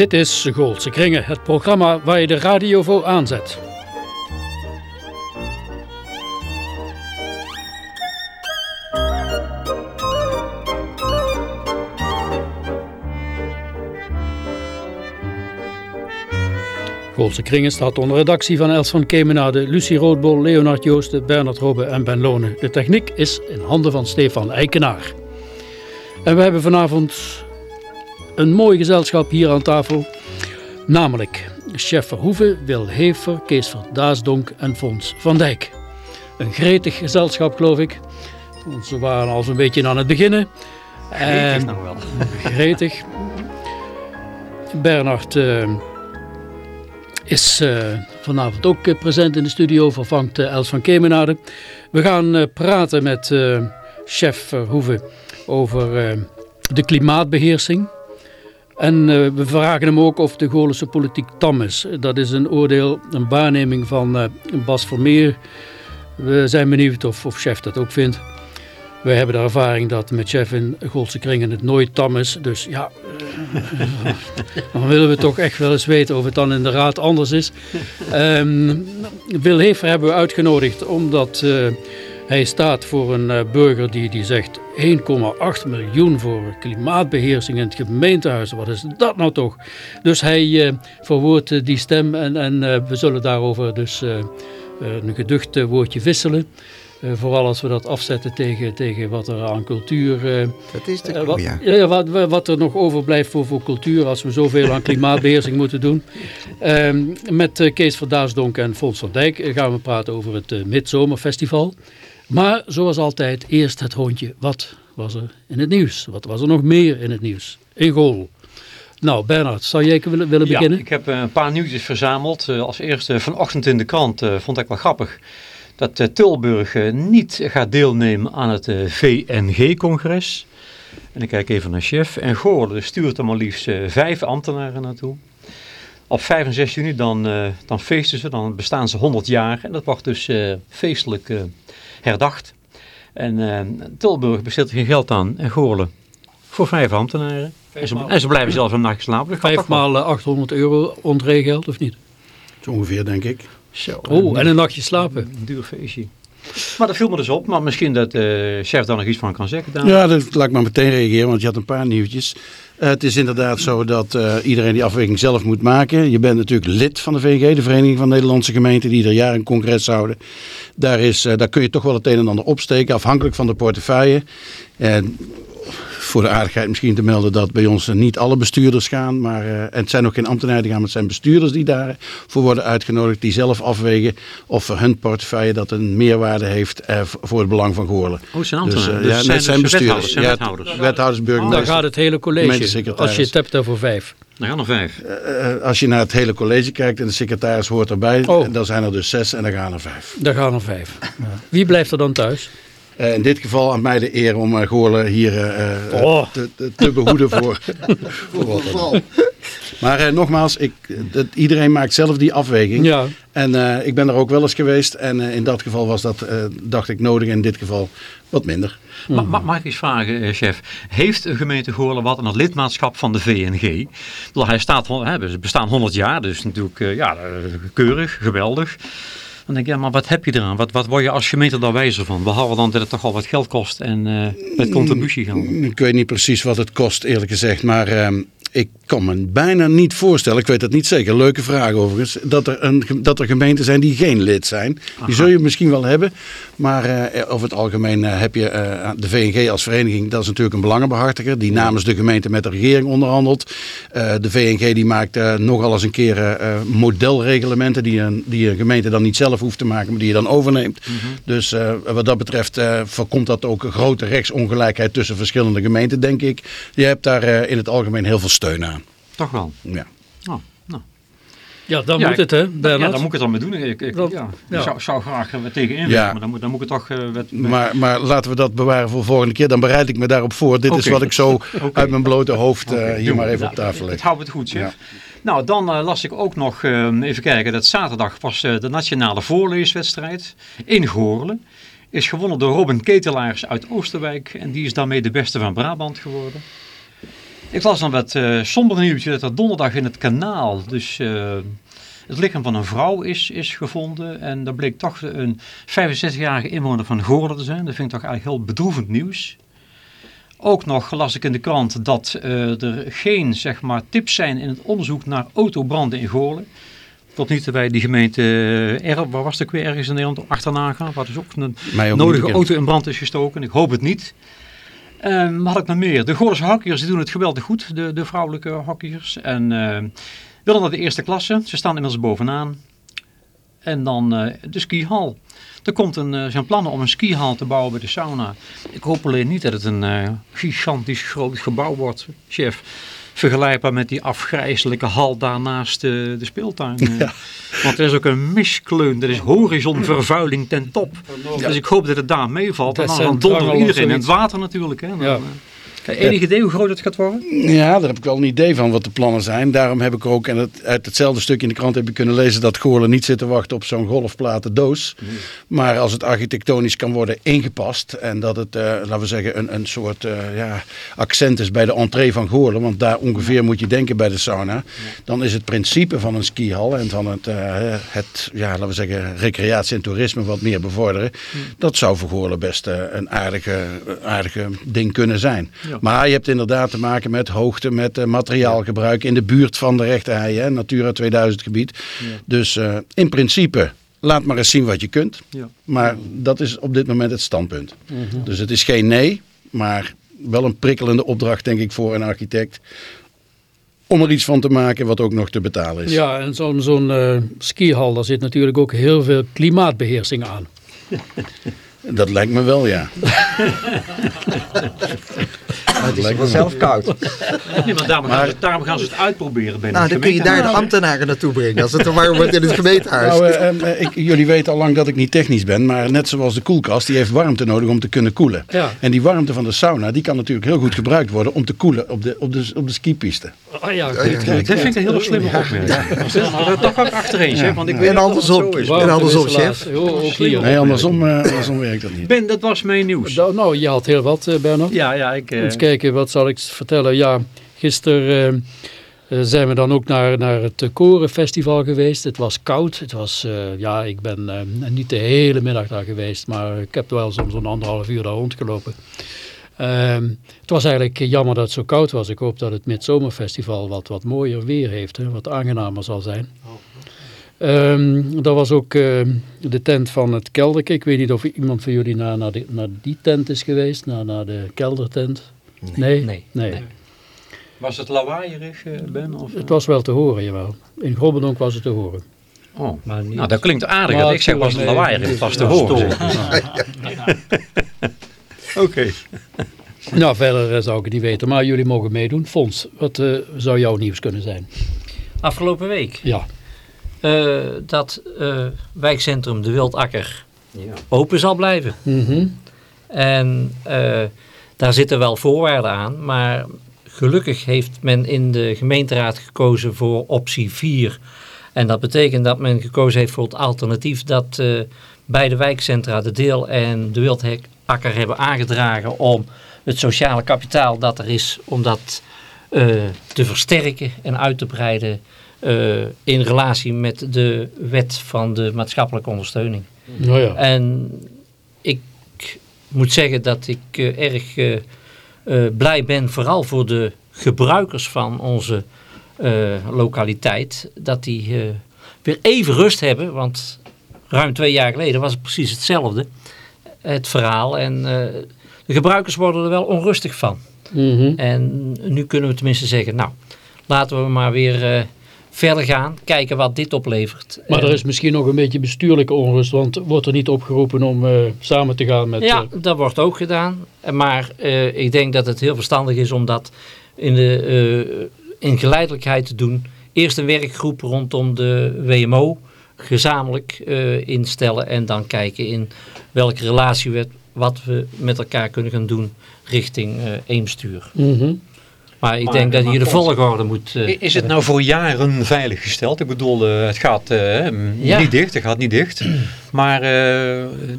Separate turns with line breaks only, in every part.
Dit is Goolse Kringen, het programma waar je de radio voor aanzet. Goolse Kringen staat onder redactie van Els van Kemenade, Lucie Roodbol, Leonard Joosten, Bernard Robbe en Ben Lonen. De techniek is in handen van Stefan Eikenaar. En we hebben vanavond een mooi gezelschap hier aan tafel. Namelijk chef Verhoeven, Wil Hefer, Kees Verdaasdonk en Fons van Dijk. Een gretig gezelschap geloof ik. Want ze waren al zo'n beetje aan het beginnen.
Gretig nou wel.
Gretig. Bernard uh, is uh, vanavond ook uh, present in de studio, vervangt Els van Kemenade. We gaan praten met chef Verhoeven over de klimaatbeheersing. En uh, we vragen hem ook of de Goorlense politiek tam is. Dat is een oordeel, een waarneming van uh, Bas Vermeer. We zijn benieuwd of, of chef dat ook vindt. We hebben de ervaring dat met chef in Goolse kringen het nooit tam is. Dus ja, uh, dan willen we toch echt wel eens weten of het dan in de raad anders is. Um, Wil Hever hebben we uitgenodigd omdat hij staat voor een uh, burger die, die zegt 1,8 miljoen voor klimaatbeheersing in het gemeentehuis. Wat is dat nou toch? Dus hij uh, verwoordt uh, die stem en, en we zullen daarover dus een geducht woordje wisselen. vooral als we dat afzetten tegen, tegen wat er aan cultuur...
dat is de
wat, ja. wat, wat, er nog overblijft voor, voor cultuur als we zoveel aan klimaatbeheersing moeten doen. Ehm, met Kees Verdaasdonk en Fons van Dijk gaan we praten over het Midzomerfestival. Maar zoals altijd, eerst het hondje. Wat was er in het nieuws? Wat was er nog meer in het nieuws? In Gool. Nou, Bernard, zou jij willen, willen
ja,
beginnen?
ik heb een paar nieuwtjes verzameld. Als eerste vanochtend in de krant vond ik wel grappig dat Tilburg niet gaat deelnemen aan het VNG-congres. En ik kijk even naar chef. En Goorlen stuurt er maar liefst vijf ambtenaren naartoe. Op 5 en 6 juni dan, dan feesten ze, dan bestaan ze 100 jaar. En dat wordt dus feestelijk herdacht. En uh, Tilburg besteedt geen geld aan en Goorlen voor vijf ambtenaren. En ze, en ze, blijven zelfs een nacht slapen.
Vijf maal 800 euro ontregeld of niet?
Zo ongeveer denk ik.
Zo, oh, en een nachtje slapen.
Een duur feestje. Maar dat viel me dus op. Maar misschien dat de uh, chef daar nog iets van kan zeggen. Dan.
Ja, dat laat ik maar meteen reageren. Want je had een paar nieuwtjes. Uh, het is inderdaad zo dat uh, iedereen die afweging zelf moet maken. Je bent natuurlijk lid van de VNG, de Vereniging van Nederlandse Gemeenten, die ieder jaar een congres houden. Daar, is, uh, daar kun je toch wel het een en ander opsteken, afhankelijk van de portefeuille. En voor de aardigheid misschien te melden dat bij ons niet alle bestuurders gaan. Maar uh, het zijn ook geen ambtenaren die gaan, maar het zijn bestuurders die daarvoor worden uitgenodigd. Die zelf afwegen of voor hun portefeuille dat een meerwaarde heeft uh, voor het belang van Goorlen.
Oh, zijn ambtenaren?
Dus, uh,
dus
ja,
zijn,
zijn
dus
bestuurders.
Wethouders,
ja,
wethouders.
Dan gaat het hele college, als je het hebt over vijf.
Dan gaan er vijf.
Uh, als je naar het hele college kijkt en de secretaris hoort erbij, oh. dan zijn er dus zes en dan gaan er vijf.
Dan gaan er vijf. Ja. Wie blijft er dan thuis?
Uh, in dit geval aan mij de eer om uh, Goorlen hier uh, oh. te, te, te, behoeden voor, voor wat Maar nogmaals, ik, dat, iedereen maakt zelf die afweging.
Ja.
En ik ben er ook wel eens geweest. En in dat geval was dat, dacht ik, nodig. En in dit geval wat minder.
Ma ma mag ik eens vragen, chef. Heeft een gemeente Goorlen wat aan het lidmaatschap van de VNG? Hij staat, hè, bestaan 100 jaar, dus natuurlijk ja, keurig, geweldig. Dan denk ik, ja, maar wat heb je eraan? Wat, wat word je als gemeente daar wijzer van? Behalve dan dat het toch al wat geld kost en met contributiegelden.
Ik weet niet precies wat het kost, eerlijk gezegd. Maar uh, ik kan me bijna niet voorstellen, ik weet het niet zeker, leuke vraag overigens, dat er, een, dat er gemeenten zijn die geen lid zijn. Aha. Die zul je misschien wel hebben, maar uh, over het algemeen uh, heb je uh, de VNG als vereniging, dat is natuurlijk een belangenbehartiger, die namens de gemeente met de regering onderhandelt. de VNG die maakt nogal eens een keer modelreglementen die een, die een gemeente dan niet zelf hoeft te maken, maar die je dan overneemt. Mm -hmm. Dus wat dat betreft voorkomt dat ook een grote rechtsongelijkheid tussen verschillende gemeenten, denk ik. Je hebt daar in het algemeen heel veel steun aan.
Toch wel?
Ja.
Oh, nou.
Ja, dan ja, moet het hè, Bernard?
Ja, dan moet ik het dan mee doen. Ik, ik dat, ja, ja. Zou, zou graag uh, tegen inwerken, ja. maar dan moet, dan moet ik het toch... Uh, met, met...
Maar, maar laten we dat bewaren voor de volgende keer. Dan bereid ik me daarop voor. Dit okay. is wat ik zo okay. uit mijn blote hoofd uh, okay. hier Doe, maar even op tafel leg.
Het houdt het goed, chef. Nou, dan uh, las ik ook nog, uh, even kijken, dat zaterdag was uh, de nationale voorleeswedstrijd in Goorlen. Is gewonnen door Robin Ketelaars uit Oosterwijk en die is daarmee de beste van Brabant geworden. Ik las dan wat uh, somber nieuwtje dat er donderdag in het kanaal, dus uh, het lichaam van een vrouw is, is gevonden. En dat bleek toch een 65-jarige inwoner van Goorlen te zijn. Dat vind ik toch eigenlijk heel bedroevend nieuws. Ook nog las ik in de krant dat uh, er geen zeg maar, tips zijn in het onderzoek naar autobranden in Goorlen. Tot niet bij die gemeente, er, waar was het ook weer ergens in Nederland, achterna gaan. Waar dus ook een nodige auto in brand is gestoken. Ik hoop het niet. Um, wat had ik nog meer? De Goorlense hockeyers doen het geweldig goed, de, de vrouwelijke hockeyers. En uh, willen naar de eerste klasse. Ze staan inmiddels bovenaan. En dan uh, de skihal. Er komt een, uh, zijn plannen om een skihal te bouwen bij de sauna. Ik hoop alleen niet dat het een uh, gigantisch groot gebouw wordt, chef vergelijkbaar met die afgrijzelijke hal daarnaast de, de speeltuin. Ja. Want er is ook een miskleun, er is horizonvervuiling ten top. Dus ik hoop dat het daar meevalt. en dan dondert iedereen in het water natuurlijk. Hè. Dan, ja. Enig idee hoe groot het gaat worden?
Ja, daar heb ik wel een idee van wat de plannen zijn. Daarom heb ik ook, en het, uit hetzelfde stuk in de krant heb ik kunnen lezen dat Goorlen niet zit te wachten op zo'n golfplaten doos. Maar als het architectonisch kan worden ingepast en dat het, uh, laten we zeggen, een, een soort uh, ja, accent is bij de entree van Goorlen. Want daar ongeveer moet je denken bij de sauna. Dan is het principe van een skihal en van het, uh, het ja, laten we zeggen, recreatie en toerisme wat meer bevorderen. Dat zou voor Goorlen best een aardige, aardige ding kunnen zijn. Maar je hebt inderdaad te maken met hoogte, met uh, materiaalgebruik in de buurt van de rechterhei, hè, Natura 2000 gebied. Dus uh, in principe, laat maar eens zien wat je kunt. Ja. Maar dat is op dit moment het standpunt. -hmm. Dus het is geen nee, maar wel een prikkelende opdracht denk ik voor een architect om er iets van te maken wat ook nog te betalen is.
Ja, en zo'n zo'n uh, skihal, daar zit natuurlijk ook heel veel klimaatbeheersing aan.
Dat lijkt me wel, ja.
het is wel zelf koud.
Nee, maar daarom, gaan ze, daarom gaan ze het uitproberen bij
Nou, dan kun je daar de ambtenaren naartoe brengen als het er warm wordt in het gemeentehuis.
Nou, uh, uh, ik, jullie weten al lang dat ik niet technisch ben, maar net zoals de koelkast, die heeft warmte nodig om te kunnen koelen. Ja. En die warmte van de sauna, die kan natuurlijk heel goed gebruikt worden om te koelen op de, op de, op de skipiste.
Oh ja, dat vind ik een hele slimme opmerking. Ja. Toch ook achtereen, ja. want ik weet
en andersom, en andersom, chef.
Nee, andersom, andersom werkt dat niet.
Ben, dat was mijn nieuws.
Nou, je had heel wat, Bernard.
Ja, ja, ik
kijken, wat zal ik vertellen? Ja, gisteren uh, zijn we dan ook naar, naar het Korenfestival geweest. Het was koud. Het was, uh, ja, ik ben uh, niet de hele middag daar geweest, maar ik heb wel soms een anderhalf uur daar rondgelopen. Ehm, het was eigenlijk jammer dat het zo koud was. Ik hoop dat het Midzomerfestival wat, wat mooier weer heeft, hè, wat aangenamer zal zijn. Um, dat was ook uh, de tent van het kelderke. Ik weet niet of iemand van jullie naar, naar, de, naar die tent is geweest, naar, naar de keldertent. Nee? Nee. nee. nee.
Was het lawaaierig, uh, Ben? Of,
het was wel te horen, jawel. In Grobbendonk was het te horen.
Oh, maar niet... nou dat klinkt aardig. Maar ik zeg was het lawaaierig, het was te horen. Oké.
Nou, verder eh, zou ik het niet weten, maar jullie mogen meedoen. Fons, wat uh, zou jouw nieuws kunnen zijn?
Afgelopen week?
Ja.
Uh, dat uh, wijkcentrum De Wildakker ja. open zal blijven. Mm -hmm. En uh, daar zitten wel voorwaarden aan, maar gelukkig heeft men in de gemeenteraad gekozen voor optie 4. En dat betekent dat men gekozen heeft voor het alternatief dat beide wijkcentra, de Deel en de Wildakker, hebben aangedragen om het sociale kapitaal dat er is, om dat te versterken en uit te breiden uh, in relatie met de wet van de maatschappelijke ondersteuning.
Oh ja.
En ik moet zeggen dat ik uh, erg uh, blij ben, vooral voor de gebruikers van onze lokaliteit, dat die weer even rust hebben, want ruim twee jaar geleden was het precies hetzelfde, het verhaal. En de gebruikers worden er wel onrustig van. Mm -hmm. En nu kunnen we tenminste zeggen, nou, laten we maar weer verder gaan, kijken wat dit oplevert.
Maar er is misschien nog een beetje bestuurlijke onrust, want wordt er niet opgeroepen om uh, samen te gaan met...
Ja, uh... dat wordt ook gedaan. Maar uh, ik denk dat het heel verstandig is om dat in, de, in geleidelijkheid te doen. Eerst een werkgroep rondom de WMO gezamenlijk instellen en dan kijken in welke relatie we, wat we met elkaar kunnen gaan doen richting Eemstuur. Mm -hmm. Maar ik denk dat je de volgorde moet...
Uh, is het nou voor jaren veiliggesteld? Ik bedoel, uh, het gaat uh, ja. niet dicht, het gaat niet dicht. Maar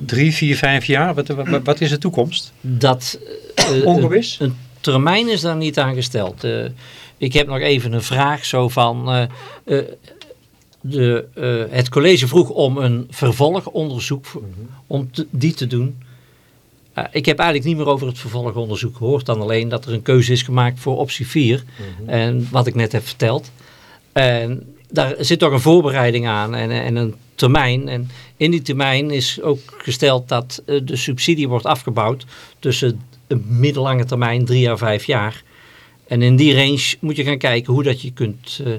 drie, vier, vijf jaar, wat, wat, wat, is de toekomst?
Dat...
Ongewis?
Een, termijn is daar niet aan gesteld. Eh, ik heb nog even een vraag zo van... eh, eh, de, eh, het college vroeg om een vervolgonderzoek voor- om te- die te doen. Eh, ik heb eigenlijk niet meer over het vervolgonderzoek gehoord. Dan alleen dat er een keuze is gemaakt voor optie 4. En wat ik net heb verteld. En daar zit toch een voorbereiding aan en, en een termijn. En in die termijn is ook gesteld dat eh, de subsidie wordt afgebouwd tussen een middellange termijn, drie à vijf jaar. En in die range moet je gaan kijken hoe dat je kunt eh,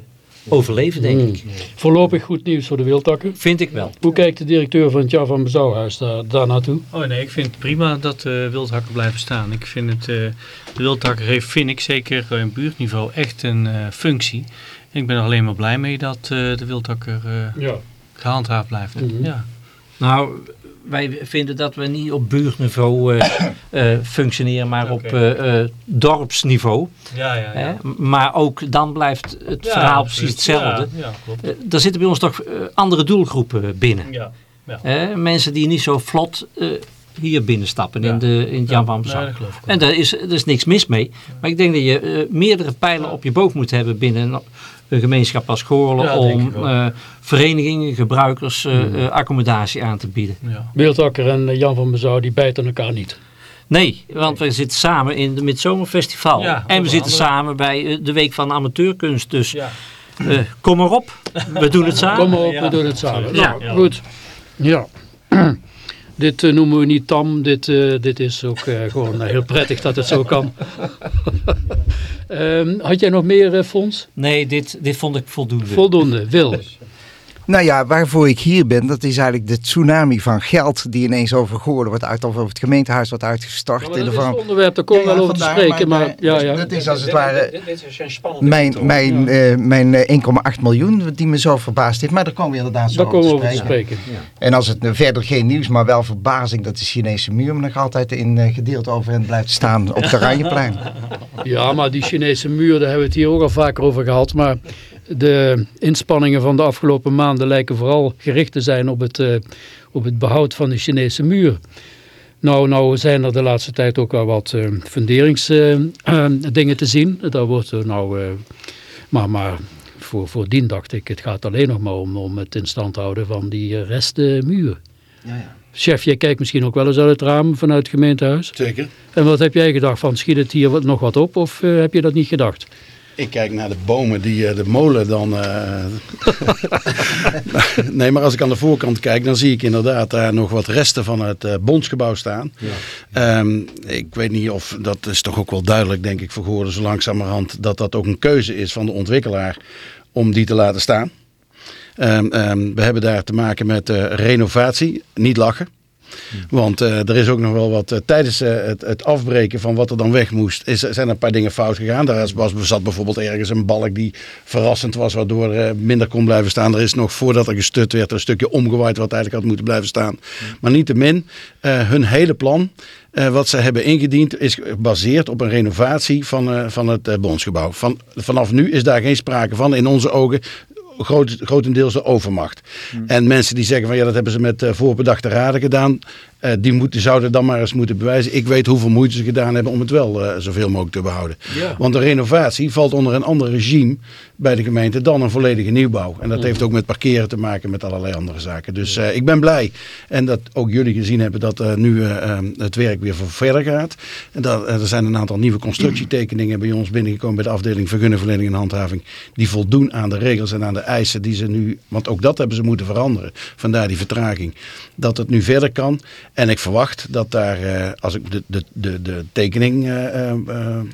overleven, denk ik.
Voorlopig goed nieuws voor de wildtakken.
Vind ik wel.
Hoe kijkt de directeur van het Jan van Bezouwhuis daar, daar naartoe?
Oh nee, ik vind het prima dat de wildhakken blijven staan. Ik vind het, eh, de wildhakker heeft, vind ik zeker eh, in buurtniveau, echt een eh, functie. En ik ben er alleen maar blij mee dat eh, de wildhakker eh,
Ja.
gehandhaafd blijft.
Mhm.
Ja.
Nou, wij vinden dat we niet op buurtniveau eh, eh, functioneren, maar op eh, dorpsniveau.
Ja, ja,
Hè? Maar ook dan blijft het verhaal precies hetzelfde.
Ja, ja,
er zitten bij ons toch andere doelgroepen binnen.
Ja?
Mensen die niet zo vlot hier binnenstappen
Ja.
in, de, in het Jan van
nee.
En daar is, er is niks mis mee. Maar ik denk dat je meerdere pijlen op je boog moet hebben binnen een, een gemeenschap als Goorlen.
Ja,
om eh, verenigingen, gebruikers eh, eh, accommodatie aan te bieden.
Ja.
En Jan van Bezouw die bijten elkaar niet.
Nee, want we zitten samen in het Midzomerfestival.
Ja,
en we zitten
andere.
samen bij de Week van Amateurkunst. Dus
Ja.
eh, kom maar op, we doen het samen.
Kom maar op,
Ja.
we doen het samen.
Ja.
Nou, goed. Ja. dit eh, noemen we niet tam. Dit, eh, dit is ook eh, gewoon heel prettig dat het zo kan. Ehm, had jij nog meer, Fons?
Nee, dit, dit vond ik voldoende.
Voldoende. Wil.
Nou ja, waarvoor ik hier ben, dat is eigenlijk de tsunami van geld die ineens over Goorlen wordt uit, of over het gemeentehuis wordt uitgestort.
Maar
in de
dat is
vorm.
het onderwerp, daar komen we
Ja,
wel over te spreken. Maar,
maar-
ja, ja.
Dat is als het ware mijn, mijn, eh, mijn eh, 1,8 miljoen die me zo verbaasd heeft. Maar daar komen we inderdaad zo
daar
over
komen we
te
over te
spreken. En als het eh, verder geen nieuws, maar wel verbazing dat de Chinese muur me nog altijd in eh, gedeeld overeind blijft staan op het Oranjeplein.
Ja, maar die Chinese muur, daar hebben we het hier ook al vaker over gehad. Maar de inspanningen van de afgelopen maanden lijken vooral gericht te zijn op het, eh, op het behoud van de Chinese muur. Nou, nou zijn er de laatste tijd ook wel wat eh funderingsdingen te zien. Daar wordt er nou, eh, maar, maar voor, voordien dacht ik, het gaat alleen nog maar om, om het in stand houden van die eh, restmuur.
Ja, ja.
Chef, jij kijkt misschien ook wel eens uit het raam vanuit het gemeentehuis.
Zeker.
En wat heb jij gedacht van, schiet het hier wat- nog wat op of eh, heb je dat niet gedacht?
Ik kijk naar de bomen die eh, de molen dan... eh, nee, maar als ik aan de voorkant kijk, dan zie ik inderdaad daar nog wat resten van het eh, bondsgebouw staan. Ehm, ik weet niet of, dat is toch ook wel duidelijk denk ik voor Goorden zo langzamerhand, dat dat ook een keuze is van de ontwikkelaar om die te laten staan. Ehm, ehm, we hebben daar te maken met renovatie, niet lachen. Want eh, er is ook nog wel wat, eh, tijdens eh, het, het afbreken van wat er dan weg moest, is, zijn er een paar dingen fout gegaan. Daar was, zat bijvoorbeeld ergens een balk die verrassend was, waardoor er minder kon blijven staan. Er is nog voordat er gestut werd een stukje omgewaaid wat eigenlijk had moeten blijven staan. Maar niettemin, hun hele plan, wat ze hebben ingediend, is gebaseerd op een renovatie van, van het bondsgebouw. Van, vanaf nu is daar geen sprake van. In onze ogen groot, grotendeels de overmacht. En mensen die zeggen van ja, dat hebben ze met eh, voorbedachte raden gedaan. Eh, die zouden dan maar eens moeten bewijzen. Ik weet hoeveel moeite ze gedaan hebben om het wel eh, zoveel mogelijk te behouden.
Ja.
Want de renovatie valt onder een ander regime bij de gemeente dan een volledige nieuwbouw. En dat heeft ook met parkeren te maken met allerlei andere zaken. Dus eh, ik ben blij. En dat ook jullie gezien hebben dat nu eh, eh, het werk weer verder gaat. En dat, er zijn een aantal nieuwe constructietekeningen bij ons binnengekomen bij de afdeling vergunningverlening en handhaving. Die voldoen aan de regels en aan de eisen die ze nu, want ook dat hebben ze moeten veranderen. Vandaar die vertraging. Dat het nu verder kan. En ik verwacht dat daar, eh, als ik de, de, de, de tekening eh, eh,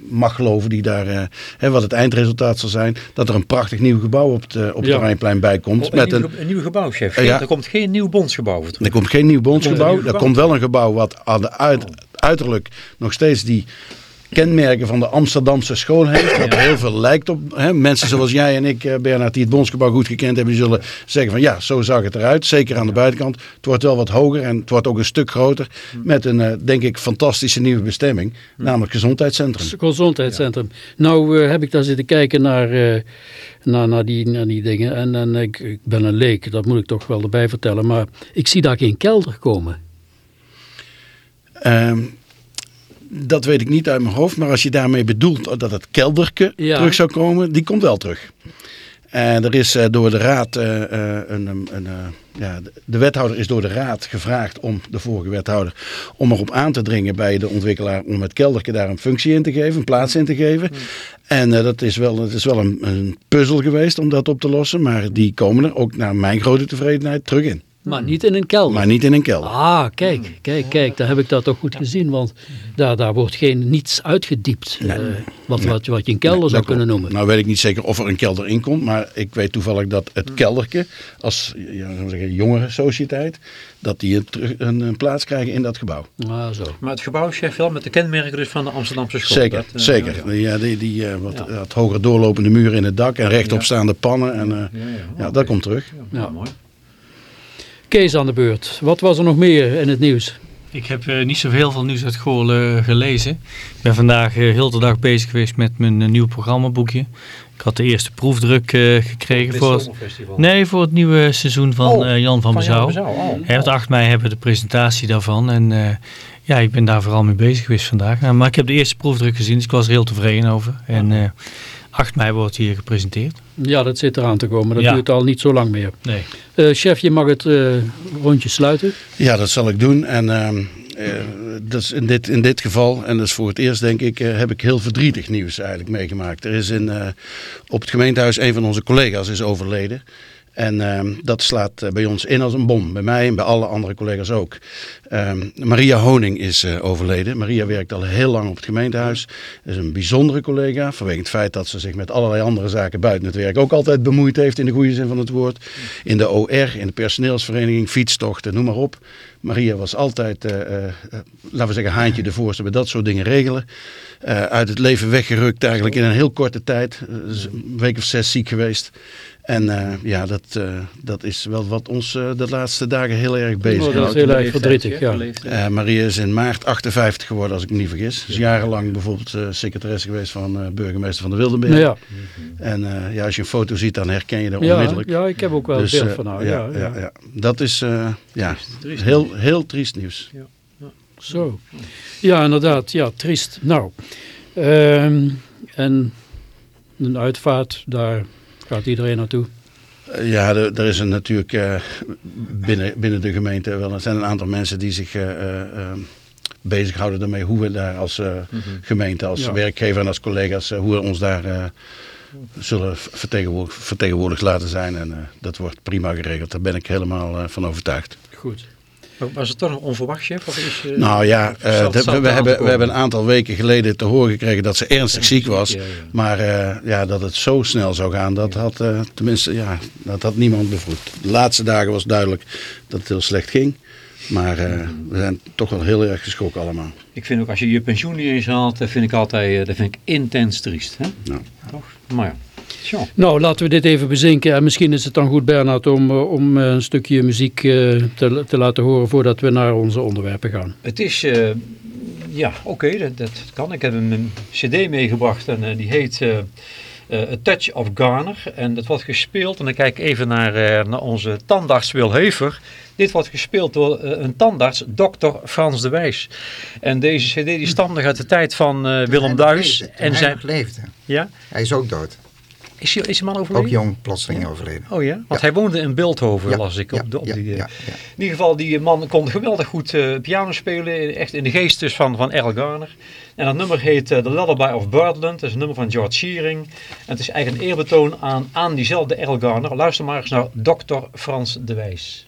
mag geloven, die daar, hè, wat het eindresultaat zal zijn, dat er een prachtig nieuw gebouw op het, eh, op het
Ja.
Oranjeplein bij komt.
Oh, een,
met
nieuw,
een,
een nieuw gebouw, chef.
Ja.
Er komt geen nieuw bondsgebouw voor terug.
er komt geen nieuw bondsgebouw.
Komt er
Er komt wel een gebouw wat aan de uit, uiterlijk nog steeds die kenmerken van de Amsterdamse school heeft. Wat heel veel lijkt op. Hè, mensen zoals jij en ik, eh, Bernard, die het bondsgebouw goed gekend hebben, die zullen zeggen van ja, zo zag het eruit. Zeker aan de buitenkant. Het wordt wel wat hoger en het wordt ook een stuk groter. Met een, eh, denk ik, fantastische nieuwe bestemming. Namelijk gezondheidscentrum.
Het gezondheidscentrum. Nou eh, heb ik daar zitten kijken naar, naar, naar, die, naar die dingen. En, en ik, ik ben een leek, dat moet ik toch wel erbij vertellen. Maar ik zie daar geen kelder komen.
Ehm, dat weet ik niet uit mijn hoofd. Maar als je daarmee bedoelt dat het kelderke
Ja.
terug zou komen, die komt wel terug. En er is eh, door de raad, eh, eh, een, een, een, ja, de- de wethouder is door de raad gevraagd om, de vorige wethouder, om erop aan te dringen bij de ontwikkelaar om het kelderke daar een functie in te geven, een plaats in te geven. En eh, dat is wel, het is wel een, een puzzel geweest om dat op te lossen, maar die komen er ook naar mijn grote tevredenheid terug in.
Maar niet in een kelder.
Maar niet in een kelder.
Ah, kijk, kijk, kijk, daar heb ik dat toch goed gezien, want daar, daar wordt geen niets uitgediept. eh, wat, wat, wat je een kelder
Nee,
zou
dat
kunnen
klopt.
noemen.
Nou weet ik niet zeker of er een kelder in komt, maar ik weet toevallig dat het kelderke als ja, zeggen, jongere sociëteit, dat die een, terug- een, een plaats krijgen in dat gebouw.
Ah, zo.
Maar het gebouw, chef, wel met de kenmerken dus van de Amsterdamse school.
Zeker,
Dat, eh,
zeker.
ja, ja.
Die, ja, die, die eh, wat,
Ja.
wat hoger doorlopende muren in het dak en rechtopstaande pannen. En, eh,
Ja, ja.
ja, dat komt terug.
Ja,
Ja.
mooi.
Kees aan de beurt. Wat was er nog meer in het nieuws?
Ik heb eh, niet zoveel van nieuws uit Goorl eh, gelezen. Ik ben vandaag eh, heel de dag bezig geweest met mijn nieuw programmaboekje. Ik had de eerste proefdruk eh, gekregen voor het, nee, voor het nieuwe seizoen van
Oh,
eh, Jan van Bezouw.
Oh.
Op 8 mei hebben we de presentatie daarvan. En eh, ja, ik ben daar vooral mee bezig geweest vandaag. Nou, maar ik heb de eerste proefdruk gezien, dus ik was er heel tevreden over. En eh 8 mei wordt hier gepresenteerd.
Ja, dat zit eraan te komen. Dat
Ja.
duurt al niet zo lang meer.
Nee.
Eh, chef, je mag het eh, rondje sluiten.
Ja, dat zal ik doen. En ehm, eh, dat is in, dit, in dit geval, en dat is voor het eerst denk ik, eh, heb ik heel verdrietig nieuws eigenlijk meegemaakt. Er is in, eh, op het gemeentehuis een van onze collega's is overleden. En ehm, dat slaat eh, bij ons in als een bom. Bij mij en bij alle andere collega's ook. Ehm, Maria Honing is eh, overleden. Maria werkt al heel lang op het gemeentehuis. Is een bijzondere collega. Vanwege het feit dat ze zich met allerlei andere zaken buiten het werk ook altijd bemoeid heeft in de goede zin van het woord. In de OR, in de personeelsvereniging, fietstochten, noem maar op. Maria was altijd, eh, laten we zeggen, haantje de voorste bij dat soort dingen regelen. Uit het leven weggerukt eigenlijk in een heel korte tijd. Een week of zes ziek geweest. En eh, ja, dat, eh, dat is wel wat ons eh, de laatste dagen heel erg bezig
Oh, dat is heel erg verdrietig, ja.
eh, Maria is in maart 58 geworden, als ik me niet vergis. Is jarenlang bijvoorbeeld eh, secretaresse geweest van eh, burgemeester van de Wildenberg.
Nou ja,
En eh, ja, als je een foto ziet, dan herken je dat
ja,
onmiddellijk.
ja, ik heb ook wel
Dus,
een beeld
eh,
van haar.
ja,
Ja,
ja. Dat is eh, ja,
triest
heel, heel triest nieuws.
Zo. Ja, inderdaad. Ja, triest. Nou, ehm, en een uitvaart, daar gaat iedereen naartoe.
Eh, Ja, er, er is een, natuurlijk eh, binnen, binnen de gemeente wel. Er zijn een aantal mensen die zich eh, eh, eh, bezighouden daarmee hoe we daar als eh, gemeente, als
Ja.
werkgever en als collega's, hoe we ons daar eh, zullen vertegenwoordigd, vertegenwoordigd laten zijn. En eh, dat wordt prima geregeld. Daar ben ik helemaal eh, van overtuigd.
Goed.
Maar Was het toch nog onverwacht, chef? Of is, eh,
Nou ja, eh,
zat-
dat-
zat
we, hebben, we hebben een aantal weken geleden te horen gekregen dat ze ernstig ziek was.
Ja, ja.
Maar eh, ja, dat het zo snel zou gaan, dat had eh, tenminste, ja, dat had niemand bevroed. De laatste dagen was duidelijk dat het heel slecht ging. Maar eh, we zijn toch wel heel erg geschrokken allemaal.
Ik vind ook als je je pensioen niet eens haalt, dat vind ik altijd eh, dat vind ik intens triest. Hè?
Nou.
Toch? Maar ja. Tja.
Nou, laten we dit even bezinken. En misschien is het dan goed, Bernhard, om, eh, om eh, een stukje muziek eh, te, te laten horen voordat we naar onze onderwerpen gaan.
Het is, eh, ja, oké, dat, dat kan. Ik heb een, cd meegebracht en eh, die heet A Touch of Garner. En dat wordt gespeeld, en dan kijk ik even naar, eh, naar onze tandarts Wil Hever. Dit wordt gespeeld door eh, een tandarts, dokter Frans de Wijs. En deze cd die stamt nog uit de tijd van eh, Willem Duis.
En
zijn,
leefde.
ja?
Hij is ook dood.
Is, die, is man overleden?
Ook jong, plotseling overleden.
Oh ja? Want
Ja.
hij woonde in Beeldhoven,
Ja,
las ik. Op de, op die, eh. In ieder geval, die man kon geweldig goed eh, piano spelen. Echt in de geest dus van, van Earl Garner. En dat nummer heet eh, The Lullaby of Birdland. Dat is een nummer van George Shearing. En het is eigenlijk een eerbetoon aan, aan diezelfde Earl Garner. Luister maar eens naar Dr. Frans de Wijs.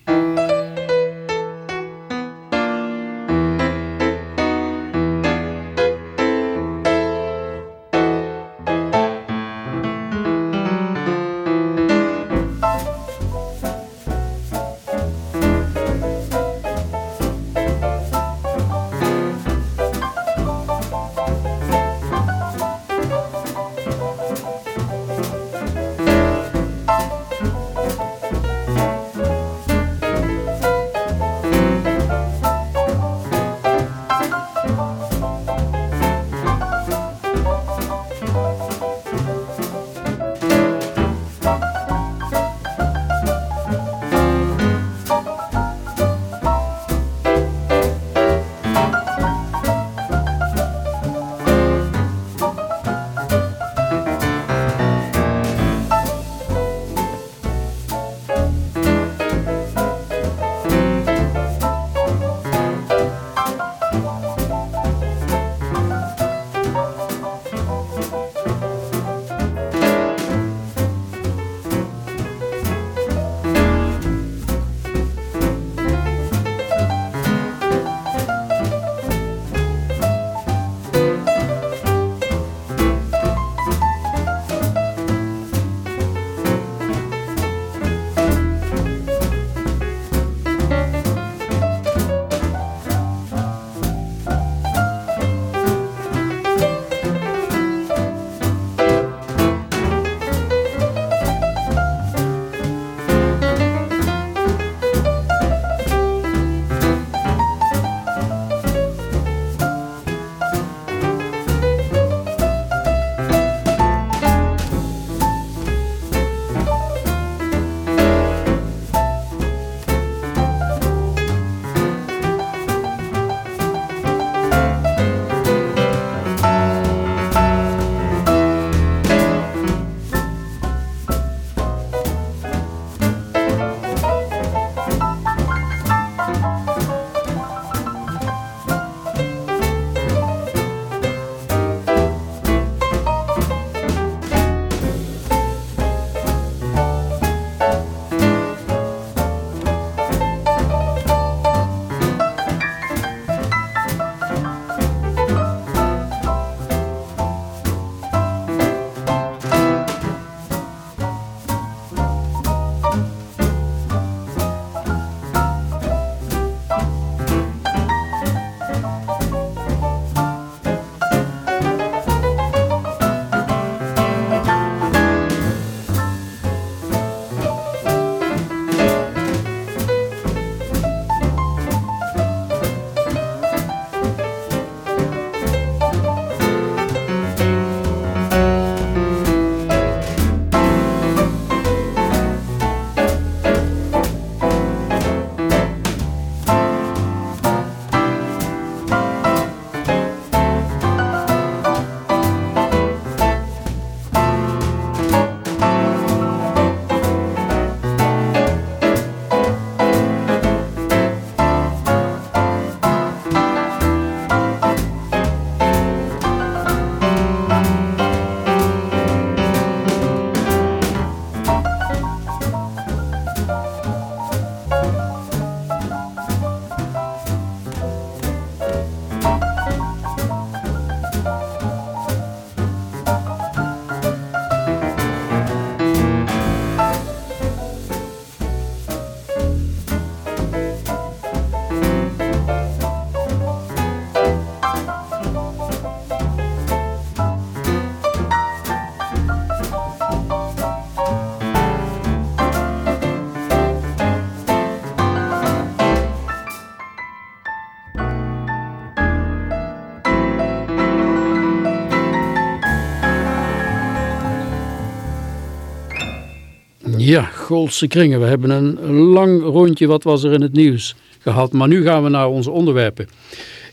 Goldse kringen. We hebben een lang rondje wat was er in het nieuws gehad. Maar nu gaan we naar onze onderwerpen.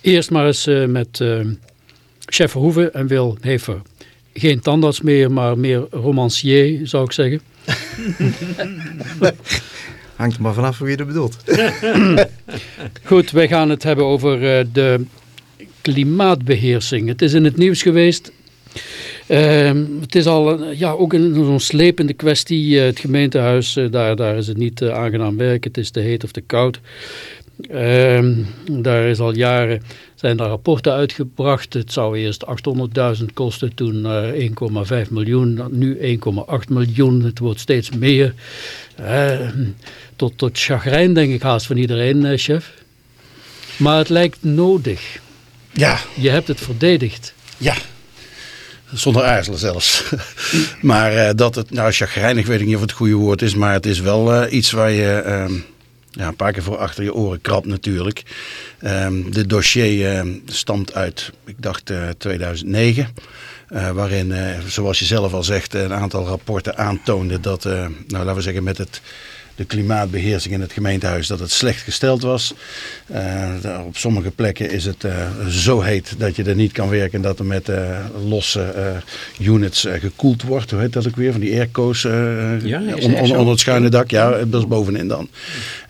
Eerst maar eens uh, met uh, chef Verhoeven en Wil Hever. Geen tandarts meer, maar meer romancier zou ik zeggen.
Hangt er maar vanaf wie je dat bedoelt.
Goed, wij gaan het hebben over uh, de klimaatbeheersing. Het is in het nieuws geweest. Uh, het is al ja, ook een zo'n slepende kwestie. Uh, het gemeentehuis, uh, daar, daar is het niet aangenaam werken. Het is te heet of te koud. Ehm, daar is al jaren zijn daar rapporten uitgebracht. Het zou eerst 800.000 kosten, toen 1,5 miljoen, nu 1,8 miljoen. Het wordt steeds meer. Ehm, tot, tot chagrijn denk ik haast van iedereen, chef. Maar het lijkt nodig.
Ja.
Je hebt het verdedigd.
Ja, zonder aarzelen zelfs. maar uh, dat het, nou chagrijnig weet ik niet of het goede woord is, maar het is wel uh, iets waar je uh, ja, een paar keer voor achter je oren krabt natuurlijk. Um, de dossier stamt uit, ik dacht 2009. waarin, zoals je zelf al zegt, een aantal rapporten aantoonde dat, nou laten we zeggen met het de klimaatbeheersing in het gemeentehuis dat het slecht gesteld was. Uh, op sommige plekken is het uh, zo heet dat je er niet kan werken dat er met uh, losse units gekoeld wordt. Hoe heet dat ook weer? Van die airco's ja, on, on, onder het schuine dak. Ja, dat is bovenin dan.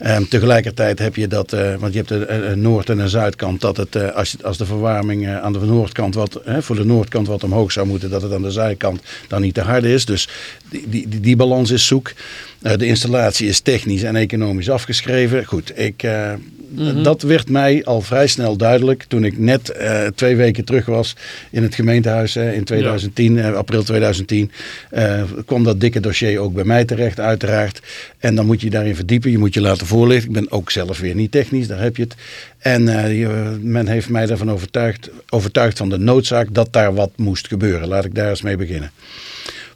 Um, tegelijkertijd heb je dat, want je hebt een, noord- en een zuidkant, dat het als, als de verwarming aan de noordkant wat, voor de noordkant wat omhoog zou moeten, dat het aan de zuidkant dan niet te hard is. Dus die, die, die, balans is zoek. de installatie is technisch en economisch afgeschreven. Goed, ik, uh, mm -hmm. dat werd mij al vrij snel duidelijk toen ik net uh, twee weken terug was in het gemeentehuis in 2010, ja. april 2010. kwam dat dikke dossier ook bij mij terecht uiteraard. En dan moet je daarin verdiepen, je moet je laten voorlichten. Ik ben ook zelf weer niet technisch, daar heb je het. En men heeft mij ervan overtuigd, overtuigd van de noodzaak dat daar wat moest gebeuren. Laat ik daar eens mee beginnen.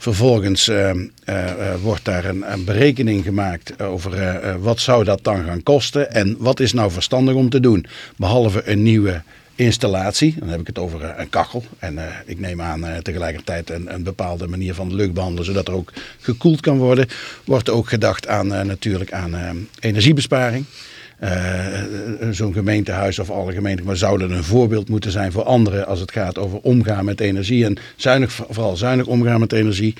Vervolgens uh, uh, uh, wordt daar een, een, berekening gemaakt over wat zou dat dan gaan kosten en wat is nou verstandig om te doen. Behalve een nieuwe installatie, dan heb ik het over een kachel en ik neem aan tegelijkertijd een, een, bepaalde manier van lucht behandelen zodat er ook gekoeld kan worden. Wordt ook gedacht aan natuurlijk aan energiebesparing. Uh, zo'n gemeentehuis of alle gemeenten, maar zouden een voorbeeld moeten zijn voor anderen als het gaat over omgaan met energie en zuinig, vooral zuinig omgaan met energie.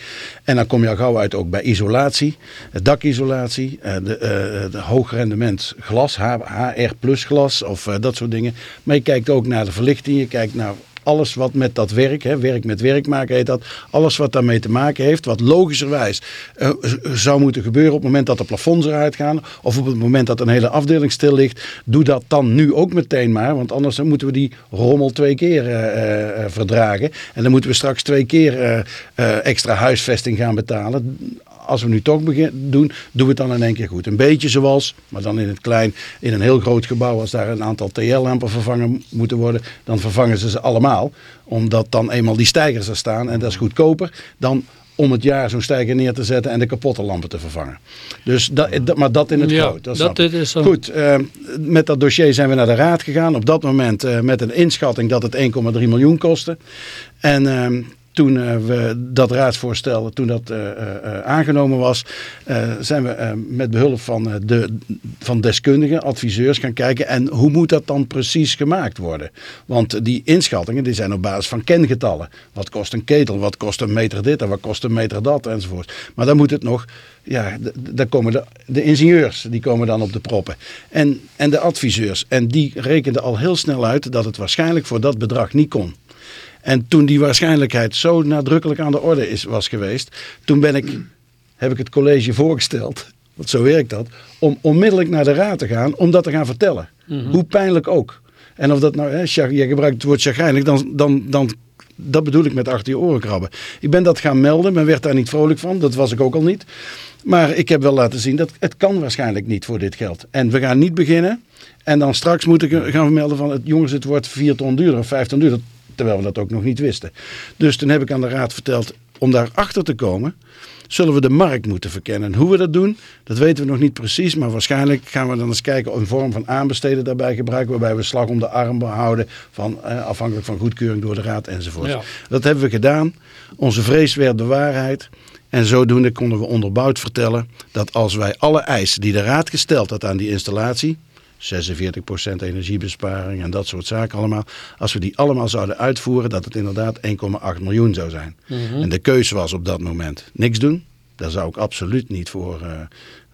En dan kom je al gauw uit ook bij isolatie, dakisolatie, uh, de, de hoog rendement glas, HR plus glas of dat soort dingen. Maar je kijkt ook naar de verlichting, je kijkt naar alles wat met dat werk, hè, werk met werk maken heet dat, alles wat daarmee te maken heeft, wat logischerwijs uh, zou moeten gebeuren op het moment dat de plafonds eruit gaan of op het moment dat een hele afdeling stil ligt, doe dat dan nu ook meteen maar, want anders moeten we die rommel twee keer uh, verdragen. En dan moeten we straks twee keer extra huisvesting gaan betalen als we nu toch begin, doen, doen we het dan in één keer goed. Een beetje zoals, maar dan in het klein, in een heel groot gebouw, als daar een aantal TL-lampen vervangen moeten worden, dan vervangen ze ze allemaal. Omdat dan eenmaal die stijgers er staan en dat is goedkoper dan om het jaar zo'n stijger neer te zetten en de kapotte lampen te vervangen. Dus dat, dat maar dat in het
ja,
groot. Dat,
dat is zo.
Goed, uh, met dat dossier zijn we naar de raad gegaan. Op dat moment uh, met een inschatting dat het 1,3 miljoen kostte. En uh, toen uh, we dat raadsvoorstel, toen dat uh, uh, aangenomen was, zijn we met behulp van, de, van deskundigen, adviseurs gaan kijken en hoe moet dat dan precies gemaakt worden. Want die inschattingen die zijn op basis van kengetallen. Wat kost een ketel, wat kost een meter dit en wat kost een meter dat enzovoort. Maar dan moet het nog, ja, daar komen de, de ingenieurs, die komen dan op de proppen. En, en de adviseurs. En die rekenden al heel snel uit dat het waarschijnlijk voor dat bedrag niet kon. En toen die waarschijnlijkheid zo nadrukkelijk aan de orde is, was geweest, toen ben ik, heb ik het college voorgesteld, want zo werkt dat, om onmiddellijk naar de raad te gaan, om dat te gaan vertellen. Mm -hmm. Hoe pijnlijk ook. En of dat nou, hè, je gebruikt het woord chagrijnig, dan, dan, dan, dat bedoel ik met achter je oren krabben. Ik ben dat gaan melden, men werd daar niet vrolijk van, dat was ik ook al niet. Maar ik heb wel laten zien dat het kan waarschijnlijk niet voor dit geld. En we gaan niet beginnen en dan straks moeten we gaan melden van, het, jongens het wordt 4 ton duurder of 5 ton duurder. Terwijl we dat ook nog niet wisten. Dus toen heb ik aan de raad verteld, om daarachter te komen, zullen we de markt moeten verkennen. Hoe we dat doen, dat weten we nog niet precies. Maar waarschijnlijk gaan we dan eens kijken een vorm van aanbesteden daarbij gebruiken. Waarbij we slag om de arm behouden, van, eh, afhankelijk van goedkeuring door de raad enzovoort. Ja. Dat hebben we gedaan. Onze vrees werd bewaarheid. En zodoende konden we onderbouwd vertellen dat als wij alle eisen die de raad gesteld had aan die installatie, 46% energiebesparing en dat soort zaken allemaal, als we die allemaal zouden uitvoeren, dat het inderdaad 1,8 miljoen zou zijn. En de keuze was op dat moment niks doen. Daar zou ik absoluut niet voor, eh,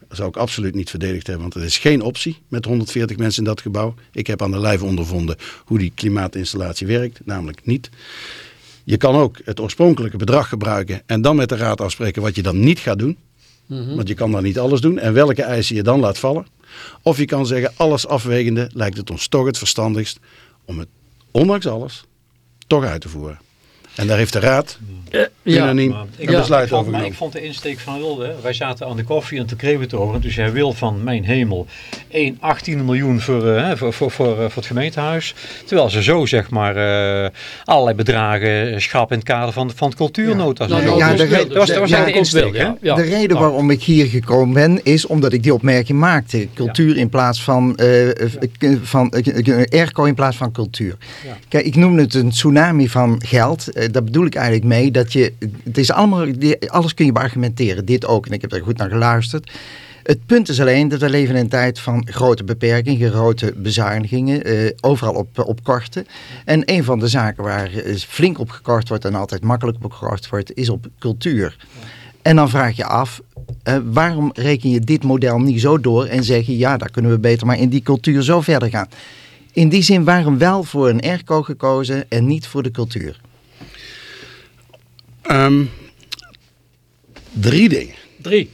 zou ik absoluut niet verdedigd hebben, want het is geen optie met 140 mensen in dat gebouw. Ik heb aan de lijve ondervonden hoe die klimaatinstallatie werkt, namelijk niet. Je kan ook het oorspronkelijke bedrag gebruiken en dan met de raad afspreken wat je dan niet gaat doen. Want je kan dan niet alles doen en welke eisen je dan laat vallen. Of je kan zeggen, alles afwegende lijkt het ons toch het verstandigst om het, ondanks alles, toch uit te voeren. En daar heeft de raad unaniem
Maar ik,
een
ik
besluit over
maar
genomen.
ik vond de insteek van Wilde, wij zaten aan de koffie en toen kregen we het over. En toen zei Wil van, mijn hemel, 1, 18 miljoen voor, eh, voor, voor, voor, eh, voor het gemeentehuis. Terwijl ze zo zeg maar eh, allerlei bedragen schrappen in het kader van, van het cultuurnota.
Nou,
Zo.
nou,
Ja,
dat
de
was- dat was
ja,
de insteek,
ja. Ja.
De reden
Nou.
waarom ik hier gekomen ben, is omdat ik die opmerking maakte. Cultuur in plaats van, eh, eh, van eh, eh, airco in plaats van cultuur.
Ja.
Kijk, ik noemde het een tsunami van geld. Eh, daar bedoel ik eigenlijk mee dat je, het is allemaal, alles kun je beargumenteren. Dit ook, en ik heb er goed naar geluisterd. Het punt is alleen dat we leven in een tijd van grote beperkingen, grote bezuinigingen, eh, overal op, op korten. En een van de zaken waar flink op gekort wordt en altijd makkelijk op gekort wordt, is op cultuur. En dan vraag je af, eh, waarom reken je dit model niet zo door en zeg je, ja, daar kunnen we beter maar in die cultuur zo verder gaan. In die zin, waarom wel voor een airco gekozen en niet voor de cultuur?
Ehm, drie dingen.
Drie.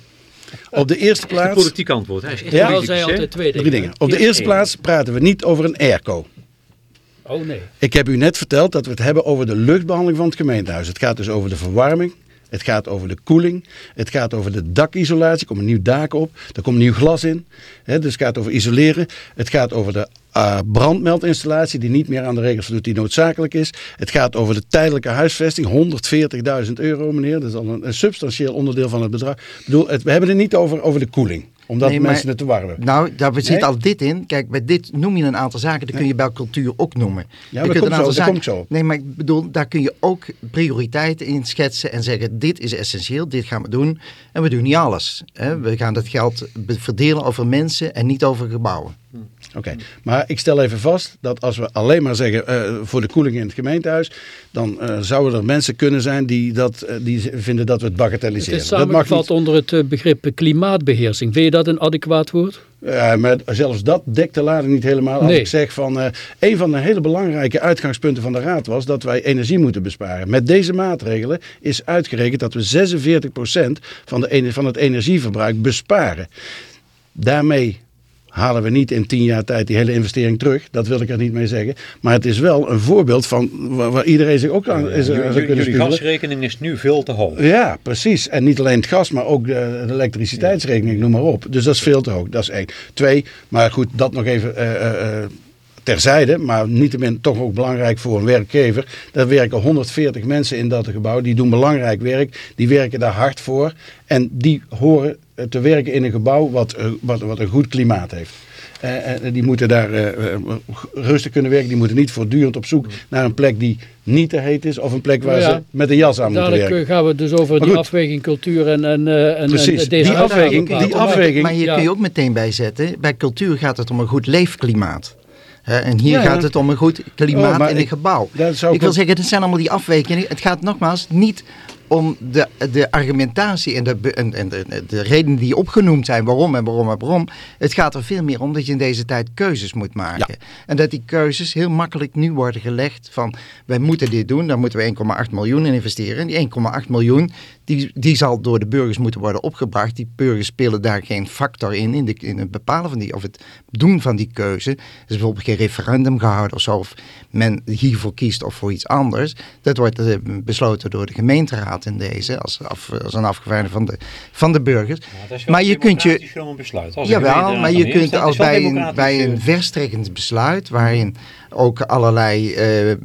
Op de eerste
Echt een
plaats...
politiek antwoord. Hij is echt
Ja.
Hè?
altijd twee dingen.
Drie dingen. Op de
Eerst
eerste plaats praten we niet over een airco.
Oh nee.
Ik heb u net verteld dat we het hebben over de luchtbehandeling van het gemeentehuis. Het gaat dus over de verwarming. Het gaat over de koeling. Het gaat over de dakisolatie. Er komt een nieuw dak op. Er komt nieuw glas in. Hè, dus het gaat over isoleren. Het gaat over de eh, brandmeldinstallatie die niet meer aan de regels doet die noodzakelijk is. Het gaat over de tijdelijke huisvesting. 140.000 euro meneer. Dat is al een, een substantieel onderdeel van het bedrag. Ik bedoel, het, we hebben het niet over, over de koeling. Omdat
Nee, maar-
mensen het te warm hebben.
Nou, daar zit
Nee.
al dit in. Kijk, bij dit noem je een aantal zaken, die kun je bij cultuur ook noemen.
Ja, dat komt
een aantal
zo, dat
zaken-
komt zo.
Nee, maar ik bedoel, daar kun je ook prioriteiten in schetsen en zeggen, dit is essentieel, dit gaan we doen. En we doen niet alles. Hè. We gaan dat geld verdelen over mensen en niet over gebouwen.
Oké, maar ik stel even vast dat als we alleen maar zeggen eh, voor de koeling in het gemeentehuis, dan eh, zouden er mensen kunnen zijn die, dat, eh, die vinden dat we het
Het
bagatelliseren.
is
dat mag niet.
onder het begrip klimaatbeheersing. Vind je dat een adequaat woord?
Ja, maar zelfs dat dekt de lading niet helemaal. Als
Nee.
ik zeg van eh, een van de hele belangrijke uitgangspunten van de raad was dat wij energie moeten besparen. Met deze maatregelen is uitgerekend dat we 46% van, de, van het energieverbruik besparen. Daarmee halen we niet in tien jaar tijd die hele investering terug. Dat wil ik er niet mee zeggen. Maar het is wel een voorbeeld van waar, iedereen zich ook aan is,
Jullie-
aan zou
jullie gasrekening is nu veel te hoog.
Ja, precies. En niet alleen het gas, maar ook de, de elektriciteitsrekening, noem maar op. Dus dat is veel te hoog. Dat is één. Twee, maar goed, dat nog even eh, eh, eh, terzijde. Maar niettemin toch ook belangrijk voor een werkgever. Daar werken 140 mensen in dat gebouw. Die doen belangrijk werk. Die werken daar hard voor. En die horen eh, te werken in een gebouw wat, eh, wat, wat een goed klimaat heeft. Eh, en die moeten daar eh, eh, rustig kunnen werken. Die moeten niet voortdurend op zoek naar een plek die niet te heet is. Of een plek waar
ja,
ze met een jas aan moeten werken.
eh, gaan we dus over die afweging cultuur en, en, eh, en,
Precies.
en deze
Die afweging- die
Maar-
afweging-
Maar hier
Ja.
kun je ook meteen bij zetten, bij cultuur gaat het om een goed leefklimaat. En hier
Ja, ja.
gaat het om een goed klimaat
Oh,
in een gebouw.
dat
ik
ik
wil zeggen, dit zijn allemaal die afwegingen. Het gaat nogmaals niet om de, de argumentatie en, de, en de, de redenen die opgenoemd zijn, waarom en waarom en waarom. Het gaat er veel meer om dat je in deze tijd keuzes moet maken. En dat die keuzes heel makkelijk nu worden gelegd van, wij moeten dit doen, daar moeten we 1,8 miljoen in investeren. En die 1,8 miljoen, die, die zal door de burgers moeten worden opgebracht. Die burgers spelen daar geen factor in, in, de, in het bepalen van die, of het doen van die keuze. Er is bijvoorbeeld geen referendum gehouden of zo, of men hiervoor kiest of voor iets anders. Dat wordt eh, besloten door de gemeenteraad in deze, als, af, als een afgevaardigde van de, van de burgers. Maar je kunt je-
besluit.
Jawel, maar je kunt als bij een, bij een
eh,
verstrekkend besluit, waarin ook allerlei eh,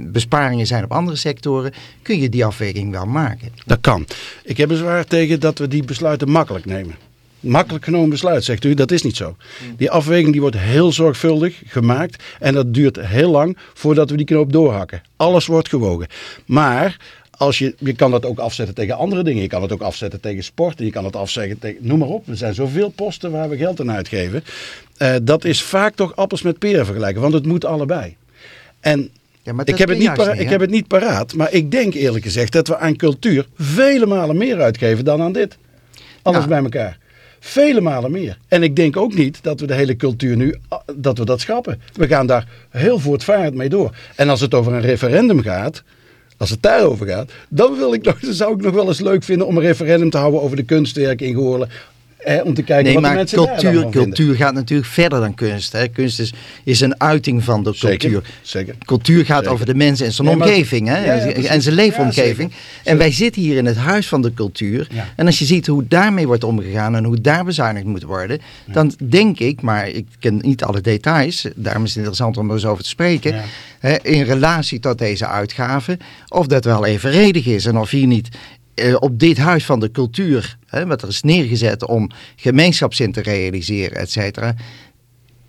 besparingen zijn op andere sectoren, kun je die afweging wel maken.
Dat kan. Ik heb bezwaar tegen dat we die besluiten makkelijk nemen. Makkelijk genomen besluit, zegt u. Dat is niet zo. Die afweging die wordt heel zorgvuldig gemaakt. En dat duurt heel lang voordat we die knoop doorhakken. Alles wordt gewogen. Maar als je, je kan dat ook afzetten tegen andere dingen. Je kan het ook afzetten tegen sport. Je kan het afzetten tegen, noem maar op. Er zijn zoveel posten waar we geld aan uitgeven. Eh, dat is vaak toch appels met peren vergelijken. Want het moet allebei. En
Ja, maar
ik heb, het niet ik heb het niet paraat. Maar ik denk eerlijk gezegd dat we aan cultuur vele malen meer uitgeven dan aan dit. Alles
Ja.
bij elkaar. Vele malen meer. En ik denk ook niet dat we de hele cultuur nu, dat we dat schrappen. We gaan daar heel voortvarend mee door. En als het over een referendum gaat, als het daarover gaat, dan, wil ik nog, dan zou ik nog wel eens leuk vinden om een referendum te houden over de kunstwerken in Goorlen. Eh, om te kijken
Nee,
wat de
maar
mensen
cultuur,
vinden.
cultuur gaat natuurlijk verder dan kunst. Hè. Kunst is, is een uiting van de cultuur.
zeker.
Cultuur gaat
Zeker.
over de mensen en zijn
Nee, maar-
omgeving. Hè?
Ja, ja, precies.
en zijn leefomgeving.
Ja,
en wij zitten hier in het huis van de cultuur. En als je ziet hoe daarmee wordt omgegaan en hoe daar bezuinigd moet worden. Dan denk ik, maar ik ken niet alle details. Daarom is het interessant om er eens over te spreken. Hè, in relatie tot deze uitgaven. Of dat wel evenredig is. En of hier niet op dit huis van de cultuur. Hè, wat er is neergezet om gemeenschapszin te realiseren, et cetera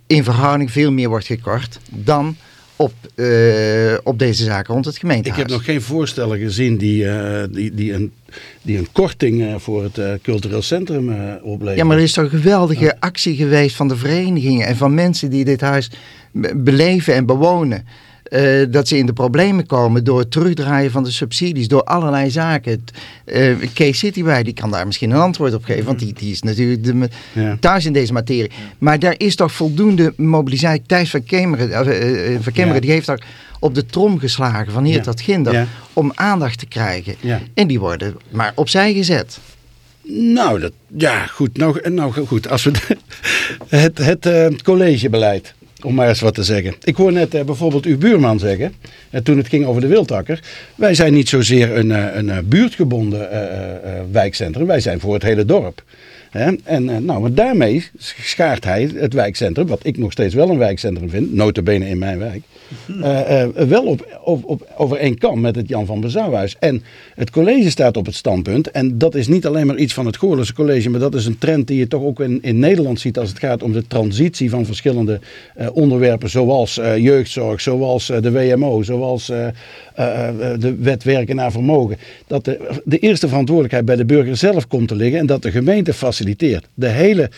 in verhouding veel meer wordt gekort dan op, eh, op deze zaken rond het
Ik
gemeentehuis.
heb nog geen voorstellen gezien die, eh, die, die, een, die een korting eh, voor het eh, cultureel centrum eh opleveren.
Ja, maar er is toch een geweldige actie geweest van de verenigingen en van mensen die dit huis be- beleven en bewonen. Eh, dat ze in de problemen komen door het terugdraaien van de subsidies, door allerlei zaken. Eh Kees Citywij, die kan daar misschien een antwoord op geven, want die, die is natuurlijk de,
Ja.
thuis in deze materie. Maar daar is toch voldoende mobilisatie. Thijs van Kemmeren, eh, van Kemmeren
Ja.
die heeft daar op de trom geslagen van hier
Ja.
tot ginder om aandacht te krijgen. En die worden maar opzij gezet.
Nou, dat, ja, goed. Nou, nou goed. Als we het, het eh, collegebeleid, om maar eens wat te zeggen. Ik hoor net eh, bijvoorbeeld uw buurman zeggen, eh, toen het ging over de Wildtakker. Wij zijn niet zozeer een, eh, een buurtgebonden wijkcentrum. Wij zijn voor het hele dorp. En nou, maar daarmee schaart hij het wijkcentrum, wat ik nog steeds wel een wijkcentrum vind, notabene in mijn wijk, eh, eh, wel op, op, op, met het Jan van Bezouwhuis. En het college staat op het standpunt, en dat is niet alleen maar iets van het Goorlense College, maar dat is een trend die je toch ook in, in Nederland ziet als het gaat om de transitie van verschillende eh, onderwerpen, zoals jeugdzorg, zoals de WMO, zoals de wet werken naar vermogen. Dat de, de eerste verantwoordelijkheid bij de burger zelf komt te liggen en dat de gemeente faciliteert. De hele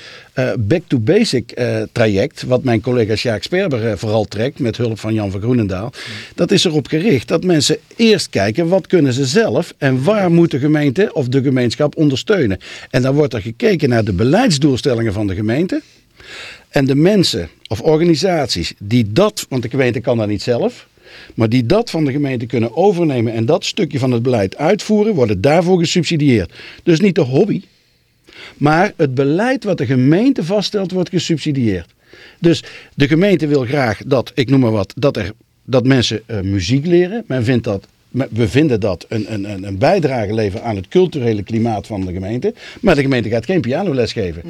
back-to-basic traject, wat mijn collega Sjaak Sperber vooral trekt met hulp van Jan van Groenendaal, dat is erop gericht dat mensen eerst kijken wat kunnen ze zelf en waar moet de gemeente of de gemeenschap ondersteunen. En dan wordt er gekeken naar de beleidsdoelstellingen van de gemeente. En de mensen of organisaties die dat, want de gemeente kan dat niet zelf, maar die dat van de gemeente kunnen overnemen en dat stukje van het beleid uitvoeren, worden daarvoor gesubsidieerd. Dus niet de hobby, maar het beleid wat de gemeente vaststelt wordt gesubsidieerd. Dus de gemeente wil graag dat, ik noem maar wat, dat, er, dat mensen eh, muziek leren. Men vindt dat, we vinden dat een, een, een- bijdrage leveren aan het culturele klimaat van de gemeente. Maar de gemeente gaat geen pianoles geven.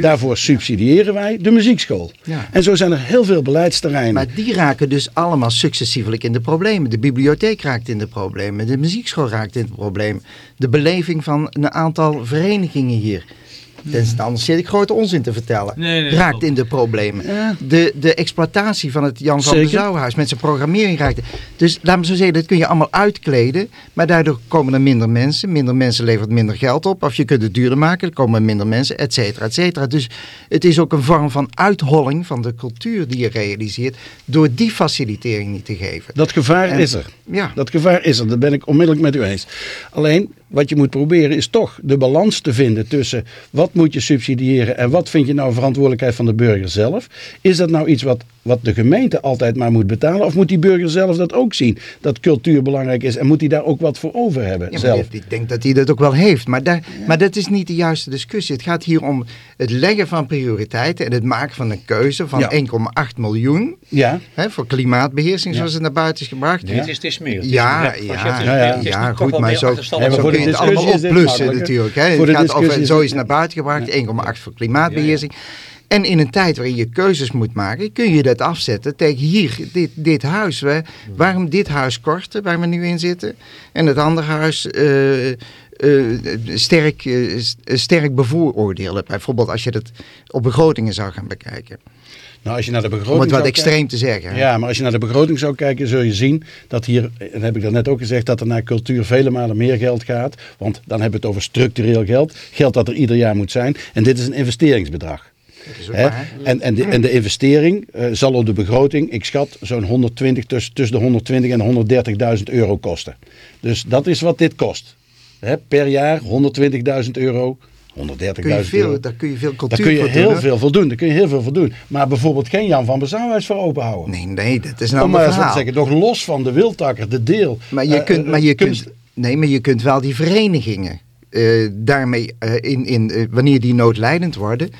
Daarvoor subsidiëren wij de muziekschool.
Ja.
En zo zijn er heel veel beleidsterreinen.
Maar die raken dus allemaal successievelijk in de problemen. De bibliotheek raakt in de problemen. De muziekschool raakt in de problemen. De beleving van een aantal verenigingen hier. Is- Anders zit ik grote onzin te vertellen.
Nee, nee,
raakt in de problemen.
Ja.
De, de exploitatie van het Jan van
Zeker.
Bezouwhuis met zijn programmering raakt. Dus laat me zo zeggen, dat kun je allemaal uitkleden. Maar daardoor komen er minder mensen. Minder mensen levert minder geld op. Of je kunt het duurder maken, er komen minder mensen, et cetera, et cetera. Dus het is ook een vorm van uitholling van de cultuur die je realiseert. Door die facilitering niet te geven.
Dat gevaar
En-
is er.
Ja.
Dat gevaar is er, dat ben ik onmiddellijk met u eens. Alleen, wat je moet proberen is toch de balans te vinden tussen wat moet je subsidiëren en wat vind je nou verantwoordelijkheid van de burger zelf. Is dat nou iets wat, wat de gemeente altijd maar moet betalen of moet die burger zelf dat ook zien? Dat cultuur belangrijk is en moet hij daar ook wat voor over hebben
Ja,
zelf?
ik denk dat hij dat ook wel heeft. Maar, daar, maar dat is niet de juiste discussie. Het gaat hier om het leggen van prioriteiten en het maken van een keuze van
Ja.
1,8 miljoen
Ja,
hè, voor klimaatbeheersing,
Ja.
zoals het naar buiten is gebracht.
Het is, het is meer. Het is
Ja,
meer.
ja,
ja, ja.
het is
Ja,
toch
goed, maar zo-
Ja, maar
Zo kun je het allemaal opplussen natuurlijk. Hè. Het gaat over, zo is het naar buiten gebracht, 1,8 voor klimaatbeheersing. En in een tijd waarin je keuzes moet maken, kun je dat afzetten tegen hier, dit, dit huis. Hè. Waarom dit huis korten, waar we nu in zitten, en het andere huis eh, sterk, st- sterk bevooroordelen. Bijvoorbeeld als je dat op begrotingen zou gaan bekijken.
Nou, als je naar de begroting
Om het wat extreem te zeggen.
Ja, maar als je naar de begroting zou kijken, zul je zien dat hier, en heb ik dat net ook gezegd, dat er naar cultuur vele malen meer geld gaat. Want dan hebben we het over structureel geld. Geld dat er ieder jaar moet zijn. En dit is een investeringsbedrag. En, en, de, en de investering eh, zal op de begroting, ik schat, zo'n 120, tussen, tussen de 120 en 130.000 euro kosten. Dus dat is wat dit kost. Hè? Per jaar 120.000 euro, 130.000
Kun je veel,
euro.
daar kun je veel
Daar
cultuur
kun je heel
doen,
veel voor doen. Daar kun je heel veel voor doen. Maar bijvoorbeeld geen Jan van Bezouwhuis voor openhouden.
Nee, nee, dat is
Om
ander
maar te zeggen, nog los van de wildtakker, de deel.
Maar je
eh,
kunt,
eh,
maar je
kunst-
kunt, nee, maar je kunt wel die verenigingen eh, daarmee in, in, wanneer die noodlijdend worden,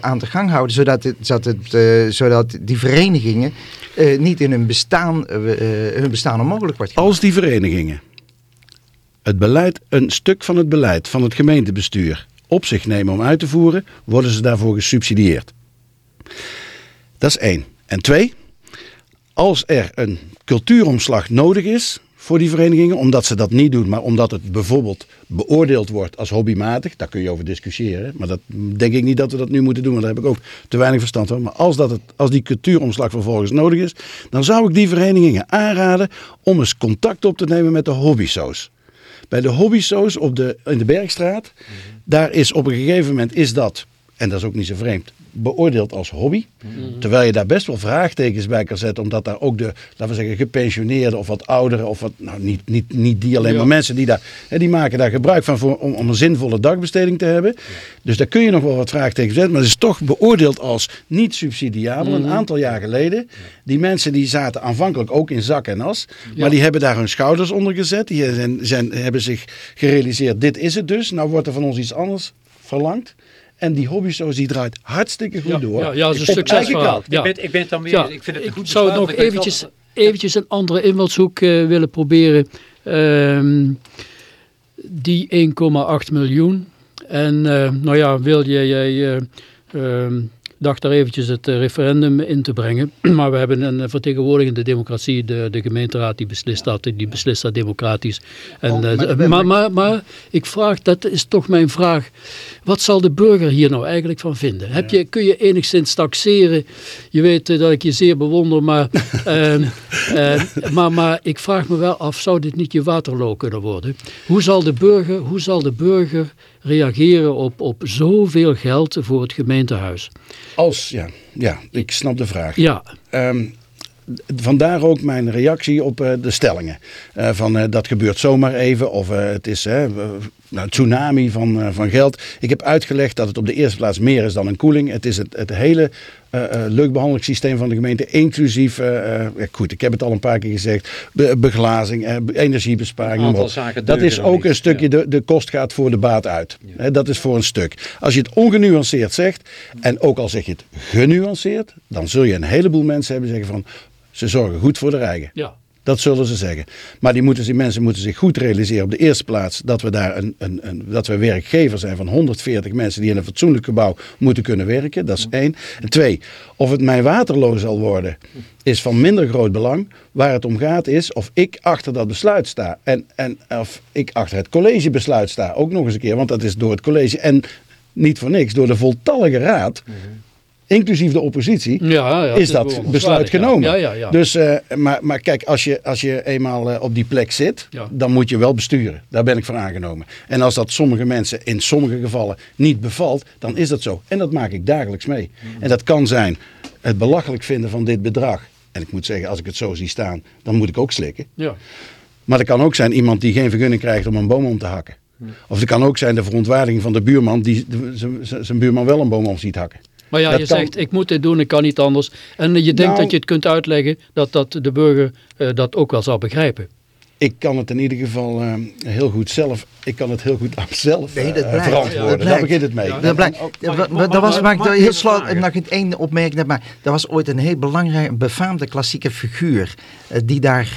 aan de gang houden. Zodat, het, zodat, het, zodat die verenigingen niet in hun bestaan, hun bestaan onmogelijk wordt gemaakt.
Als die verenigingen het beleid, een stuk van het beleid van het gemeentebestuur op zich nemen om uit te voeren, worden ze daarvoor gesubsidieerd. Dat is één. En twee, als er een cultuuromslag nodig is voor die verenigingen, omdat ze dat niet doen, maar omdat het bijvoorbeeld beoordeeld wordt als hobbymatig, daar kun je over discussiëren, maar dat denk ik niet dat we dat nu moeten doen, want daar heb ik ook te weinig verstand van. Maar als, dat het, als die cultuuromslag vervolgens nodig is, dan zou ik die verenigingen aanraden om eens contact op te nemen met de hobbysoos. Bij de hobbysoos op de, in de Bergstraat, daar is op een gegeven moment is dat, en dat is ook niet zo vreemd, beoordeeld als hobby. Terwijl je daar best wel vraagtekens bij kan zetten, omdat daar ook de, laten we zeggen, gepensioneerden of wat ouderen, of wat, nou niet, niet, niet die alleen,
Ja.
maar mensen die daar, hè, die maken daar gebruik van voor, om, om een zinvolle dagbesteding te hebben. Dus daar kun je nog wel wat vraagtekens zetten, maar het is toch beoordeeld als niet subsidiabel. Een aantal jaar geleden, die mensen die zaten aanvankelijk ook in zak en as, maar die hebben daar hun schouders onder gezet. Die zijn, zijn, hebben zich gerealiseerd, dit is het dus, nou wordt er van ons iets anders verlangd. En die hobbysoos die draait hartstikke goed
Ja,
door.
ja, ja, dat is een succesverhaal. Ja.
Ik, ben, ik ben het dan weer,
Ja,
ik vind het een goed
zou
besluit,
nog
ik
eventjes,
wel-
eventjes een andere invalshoek eh, willen proberen. Ehm, die 1,8 miljoen. En eh, nou ja, wil jij, jij eh, ehm, dacht daar eventjes het eh, referendum in te brengen. Maar we hebben een vertegenwoordigende democratie. De, de gemeenteraad die beslist dat. Die beslist dat democratisch. En,
Oh,
eh,
maar-
maar, maar, maar, maar ik vraag, dat is toch mijn vraag. Wat zal de burger hier nou eigenlijk van vinden? Heb je, kun je enigszins taxeren? Je weet eh, dat ik je zeer bewonder, maar, ehm, eh, maar, maar ik vraag me wel af, zou dit niet je waterloo kunnen worden? Hoe zal de burger, hoe zal de burger reageren op, op zoveel geld voor het gemeentehuis?
Als, ja, ja, ik snap de vraag.
Ja,
Ehm, vandaar ook mijn reactie op eh, de stellingen. Eh, van eh, dat gebeurt zomaar even of het is nou, een tsunami van, eh, van geld. Ik heb uitgelegd dat het op de eerste plaats meer is dan een koeling. Het is het, het hele eh eh, leukbehandelingssysteem van de gemeente, inclusief, goed, ik heb het al een paar keer gezegd, be- beglazing, energiebesparing. Dat is ook
niet.
een stukje,
Ja.
de, de kost gaat voor de baat uit. Hè, dat is voor een stuk. Als je het ongenuanceerd zegt, en ook al zeg je het genuanceerd, dan zul je een heleboel mensen hebben zeggen van, ze zorgen goed voor de eigen.
ja.
Dat zullen ze zeggen. Maar die, moeten, die mensen moeten zich goed realiseren op de eerste plaats dat we daar een, een, een, dat we werkgever zijn van 140 mensen die in een fatsoenlijk gebouw moeten kunnen werken. Dat is één. En twee, of het mijn waterloo zal worden, is van minder groot belang. Waar het om gaat is of ik achter dat besluit sta. En, en of ik achter het collegebesluit sta. Ook nog eens een keer, want dat is door het college en niet voor niks, door de voltallige raad. Inclusief de oppositie,
Ja, ja, het
is dat besluit genomen.
Ja.
Dus, eh, maar, maar kijk, als je, als je eenmaal eh, op die plek zit, dan moet je wel besturen. Daar ben ik voor aangenomen. En als dat sommige mensen in sommige gevallen niet bevalt, dan is dat zo. En dat maak ik dagelijks mee.
Mm.
En dat kan zijn het belachelijk vinden van dit bedrag. En ik moet zeggen, als ik het zo zie staan, dan moet ik ook slikken.
ja.
Maar er kan ook zijn iemand die geen vergunning krijgt om een boom om te hakken.
Mm.
Of er kan ook zijn de verontwaardiging van de buurman die zijn buurman wel een boom om ziet hakken.
Maar ja,
Dat
je
kan-
zegt, ik moet dit doen, ik kan niet anders. En je denkt
Nou-
dat je het kunt uitleggen dat, dat de burger eh, dat ook wel zou begrijpen.
Ik kan het in ieder geval eh, heel goed zelf. Ik kan het heel goed aan mezelf
Nee, dat
eh,
blijkt.
verantwoorden.
Dat
Daar begint het mee.
Ja.
Dat blijkt. dat was
mag-
maar ik heel slot nog het één opmerking. Maar dat was ooit een heel belangrijke, befaamde klassieke figuur die daar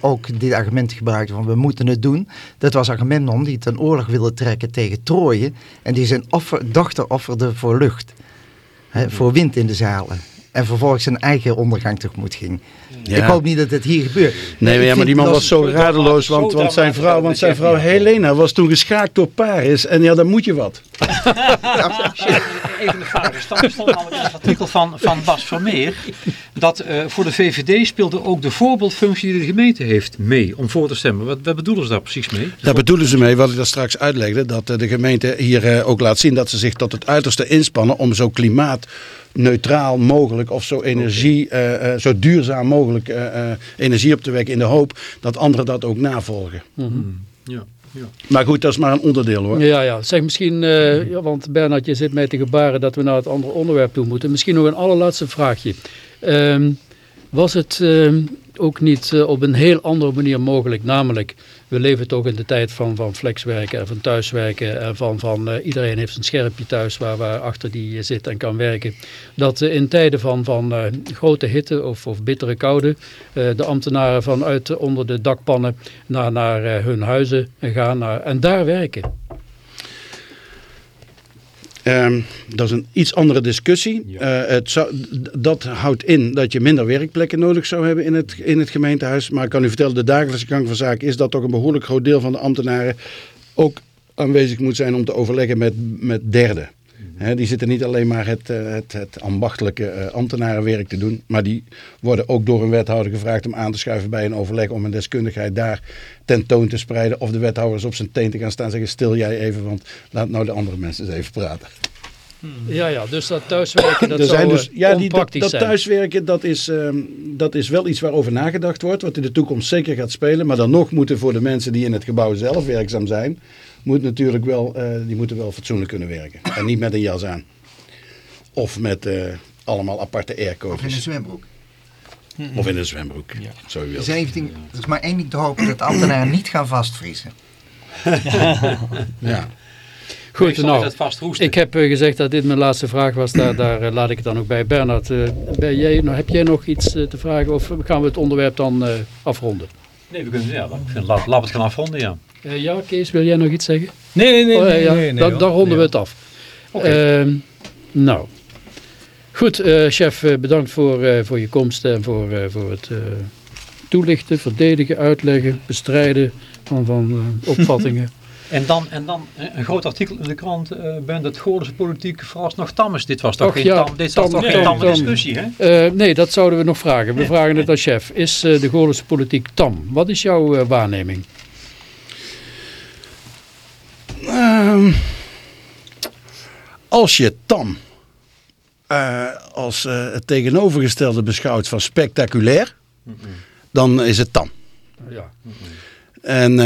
ook dit argument gebruikte van we moeten het doen. Dat was Agamemnon die ten oorlog wilde trekken tegen Troje en die zijn offer, dochter offerde voor lucht, voor wind in de zalen. en vervolgens zijn eigen ondergang tegemoet ging.
Ja.
Ik hoop niet dat het hier gebeurt.
Nee, ja, maar die man was zo radeloos, want,
zo
want zijn vrouw, want
de
zijn vrouw Helena was toen geschaakt door Paris. En ja, dan moet je wat.
Even een vraag. Er stond, er in het artikel van, van Bas Vermeer dat eh, voor de VVD speelde ook de voorbeeldfunctie die de gemeente heeft mee om voor te stemmen. Wat, wat bedoelen ze daar precies mee?
Daar bedoelen ze mee, wat ik daar straks uitlegde, dat eh, de gemeente hier eh, ook laat zien dat ze zich tot het uiterste inspannen om zo klimaatneutraal mogelijk of zo energie, eh, eh, zo duurzaam mogelijk eh, eh, energie op te wekken in de hoop dat anderen dat ook navolgen.
Ja, ja.
Maar goed, dat is maar een onderdeel hoor.
Ja, ja. Zeg misschien, eh, ja, want Bernard, je zit mij te gebaren dat we naar het andere onderwerp toe moeten. Misschien nog een allerlaatste vraagje. Ehm, was het ehm, ook niet eh, op een heel andere manier mogelijk, namelijk, we leven toch in de tijd van, van flexwerken en van thuiswerken en van, van eh, iedereen heeft een schermpje thuis waar, waar achter die eh, zit en kan werken. Dat in tijden van, van grote hitte of, of bittere koude de ambtenaren vanuit onder de dakpannen naar, naar hun huizen gaan naar, en daar werken.
Ehm, dat is een iets andere discussie. Eh, het zou, dat houdt in dat je minder werkplekken nodig zou hebben in het, in het gemeentehuis. Maar ik kan u vertellen, de dagelijkse gang van zaken is dat toch een behoorlijk groot deel van de ambtenaren ook aanwezig moet zijn om te overleggen met, met derden. Die zitten niet alleen maar het, eh, het, het ambachtelijke eh, ambtenarenwerk te doen, maar die worden ook door een wethouder gevraagd om aan te schuiven bij een overleg om een deskundigheid daar tentoon te spreiden. Of de wethouders op zijn teen te gaan staan en zeggen stil jij even, want laat nou de andere mensen eens even praten.
Ja, ja, dus dat thuiswerken, dat
er zijn dus,
eh,
ja, die, dat, thuiswerken, dat is, ehm, dat is wel iets waarover nagedacht wordt, wat in de toekomst zeker gaat spelen. Maar dan nog moeten voor de mensen die in het gebouw zelf werkzaam zijn, moet natuurlijk wel, eh, die moeten wel fatsoenlijk kunnen werken. En niet met een jas aan. Of met eh, allemaal aparte
Of in een
airco's.
zwembroek.
Of in een zwembroek, zo u
Er,
wilt.
zijn één ding- er is maar één ding te hopen, dat ambtenaren niet gaan vastvriezen.
Ja.
Goed, nou, ik heb eh, gezegd dat dit mijn laatste vraag was, daar, daar laat ik het dan ook bij. Bernard, eh, ben jij, nou, heb jij nog iets te vragen of gaan we het onderwerp dan eh, afronden?
Nee, we kunnen, ja, ik vind, laat, laat het gaan afronden, ja.
Eh, ja, Kees, wil jij nog iets zeggen?
Nee, nee, nee.
Oh,
nee,
ja,
nee,
dan ronden we het af. Ehm, nou, goed, eh, chef, eh, bedankt voor, voor je komst en voor, voor het toelichten, verdedigen, uitleggen, bestrijden van, van opvattingen.
En dan, en dan eh, een groot artikel in de krant, eh ben dat Goorlense politiek vooralsnog tam is. Dit was toch
Och,
geen
ja,
tam, dit was
tam,
toch
nee,
geen tamme
tam.
discussie, hè?
Eh, nee, dat zouden we nog vragen. We vragen het aan chef. Is eh, de Goorlense politiek tam? Wat is jouw eh, waarneming?
Ehm, als je tam eh, als eh, het tegenovergestelde beschouwt van spectaculair, dan is het tam.
Ja.
En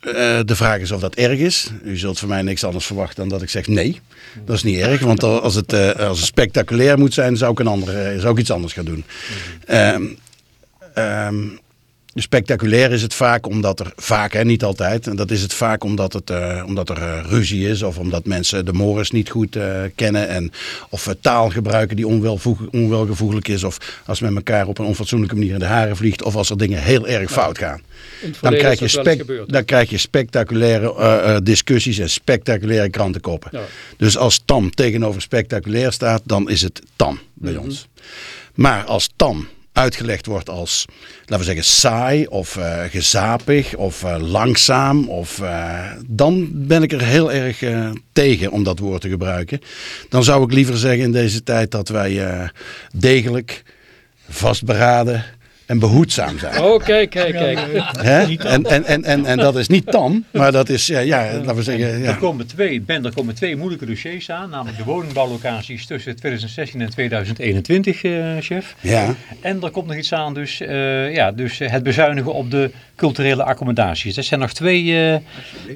eh, de vraag is of dat erg is. U zult van mij niks anders verwachten dan dat ik zeg nee. Dat is niet erg, want als het, eh, als het spectaculair moet zijn, zou ik, een andere, zou ik iets anders gaan doen. Ehm, spectaculair is het vaak omdat er, vaak hè, niet altijd, en dat is het vaak omdat, het, eh, omdat er eh, ruzie is of omdat mensen de mores niet goed eh, kennen en of taal gebruiken die onwelgevoeglijk is of als men elkaar op een onfatsoenlijke manier in de haren vliegt of als er dingen heel erg fout gaan. Dan krijg, je spec- dan krijg je spectaculaire discussies en spectaculaire krantenkoppen.
Ja.
Dus als tam tegenover spectaculair staat, dan is het tam bij
Mhm.
ons. Maar als tam uitgelegd wordt als, laten we zeggen, saai of eh, gezapig of eh, langzaam, of, eh, dan ben ik er heel erg tegen om dat woord te gebruiken. Dan zou ik liever zeggen in deze tijd dat wij degelijk, vastberaden en behoedzaam zijn.
Oh, kijk, kijk, kijk.
Hè? En, en, en, en, en dat is niet tam, maar dat is, ja, ja laten we zeggen,
Er komen twee, Ben, er komen twee moeilijke dossiers aan, namelijk de woningbouwlocaties tussen 2016 en 2021, eh, chef.
ja.
En er komt nog iets aan, dus, eh, ja, dus eh, het bezuinigen op de culturele accommodaties. Dat zijn nog twee eh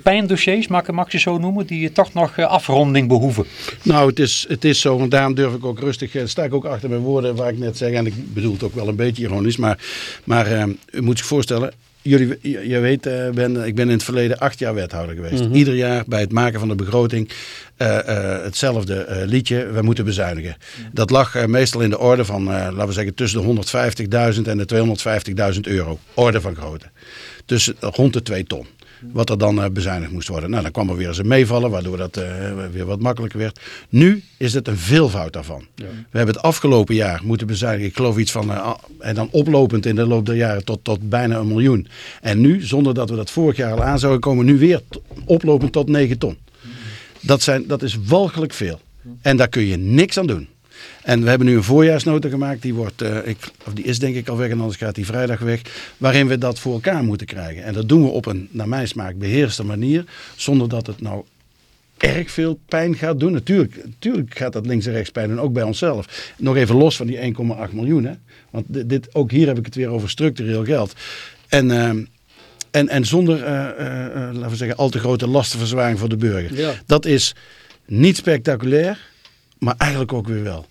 pijndossiers, mag, ik- mag ze zo noemen, die toch nog eh, afronding behoeven.
Nou, het is, het is zo, en daarom durf ik ook rustig, sta ik ook achter mijn woorden waar ik net zeg, en ik bedoel het ook wel een beetje ironisch, maar, maar eh, u moet zich voorstellen, jullie, je, weet, eh, ben, ik ben in het verleden acht jaar wethouder geweest. Ieder jaar bij het maken van de begroting eh, eh, hetzelfde eh, liedje, we moeten bezuinigen. Dat lag eh, meestal in de orde van, eh, laten we zeggen, tussen de 150.000 en de 250.000 euro. Orde van grootte. Tussen, rond de 2 ton. Wat er dan eh, bezuinigd moest worden. Nou, dan kwam er weer eens een meevallen, waardoor dat eh, weer wat makkelijker werd. Nu is het een veelvoud daarvan. We hebben het afgelopen jaar moeten bezuinigen, ik geloof iets van, eh, en dan oplopend in de loop der jaren tot, tot bijna een miljoen. En nu, zonder dat we dat vorig jaar al aan zouden komen, nu weer oplopend tot 9 ton. Dat, zijn, dat is walgelijk veel. En daar kun je niks aan doen. En we hebben nu een voorjaarsnota gemaakt. Die, wordt, eh, ik, of die is denk ik al weg en anders gaat die vrijdag weg. Waarin we dat voor elkaar moeten krijgen. En dat doen we op een, naar mijn smaak, beheerste manier. Zonder dat het nou erg veel pijn gaat doen. Natuurlijk, natuurlijk gaat dat links en rechts pijn doen, ook bij onszelf. Nog even los van die 1,8 miljoen. Hè? Want dit, dit, ook hier heb ik het weer over structureel geld. En, ehm, en, en zonder, eh, eh, laten we zeggen, al te grote lastenverzwaring voor de burger.
Ja.
Dat is niet spectaculair, maar eigenlijk ook weer wel.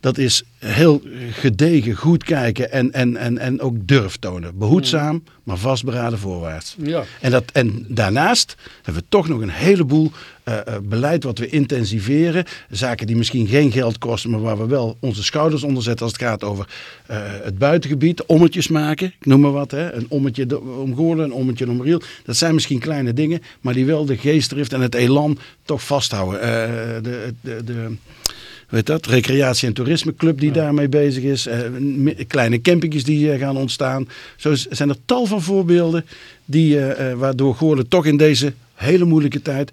Dat is heel gedegen, goed kijken en, en, en, en ook durf tonen. Behoedzaam, maar vastberaden voorwaarts.
Ja.
En, dat, en daarnaast hebben we toch nog een heleboel eh, eh, beleid wat we intensiveren. Zaken die misschien geen geld kosten, maar waar we wel onze schouders onder zetten als het gaat over eh, het buitengebied. Ommetjes maken, ik noem maar wat. Hè. Een ommetje om Goorlen, een ommetje om Riel. Dat zijn misschien kleine dingen, maar die wel de geestdrift en het elan toch vasthouden. De, de, de, weet dat, recreatie- en toerismeclub die daarmee bezig is. eh, kleine campingjes die eh, gaan ontstaan. Zo is- zijn er tal van voorbeelden die, eh, waardoor Goorlen toch in deze hele moeilijke tijd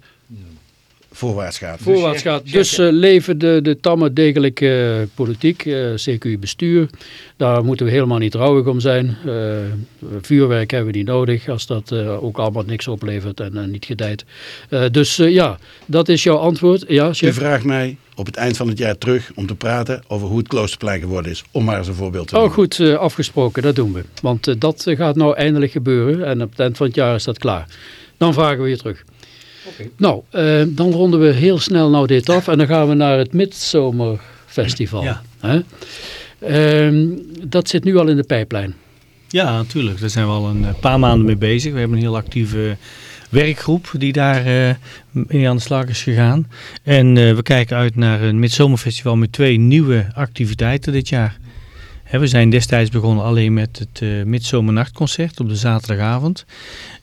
voorwaarts gaat.
Voorwaarts gaat. Dus eh, leven de, de tamme degelijke politiek, eh, CQ bestuur. Daar moeten we helemaal niet rouwig om zijn. Eh, vuurwerk hebben we niet nodig als dat eh, ook allemaal niks oplevert en niet gedijt. Eh, dus eh, ja, dat is jouw antwoord. Ja,
U
chef?
vraagt mij op het eind van het jaar terug om te praten over hoe het Kloosterplein geworden is. Om maar eens een voorbeeld te
Oh
noemen.
goed, eh, afgesproken, dat doen we. Want eh, dat eh, gaat nou eindelijk gebeuren en op het eind van het jaar is dat klaar. Dan vragen we je terug. Nou, eh, dan ronden we heel snel nou dit af en dan gaan we naar het Midzomerfestival.
Ja.
Hè? Ehm, dat zit nu al in de pijplijn.
Ja, natuurlijk. Daar zijn we al een paar maanden mee bezig. We hebben een heel actieve werkgroep die daar mee aan de slag is gegaan. En eh, we kijken uit naar een midzomerfestival met twee nieuwe activiteiten dit jaar. We zijn destijds begonnen alleen met het eh midzomernachtconcert op de zaterdagavond.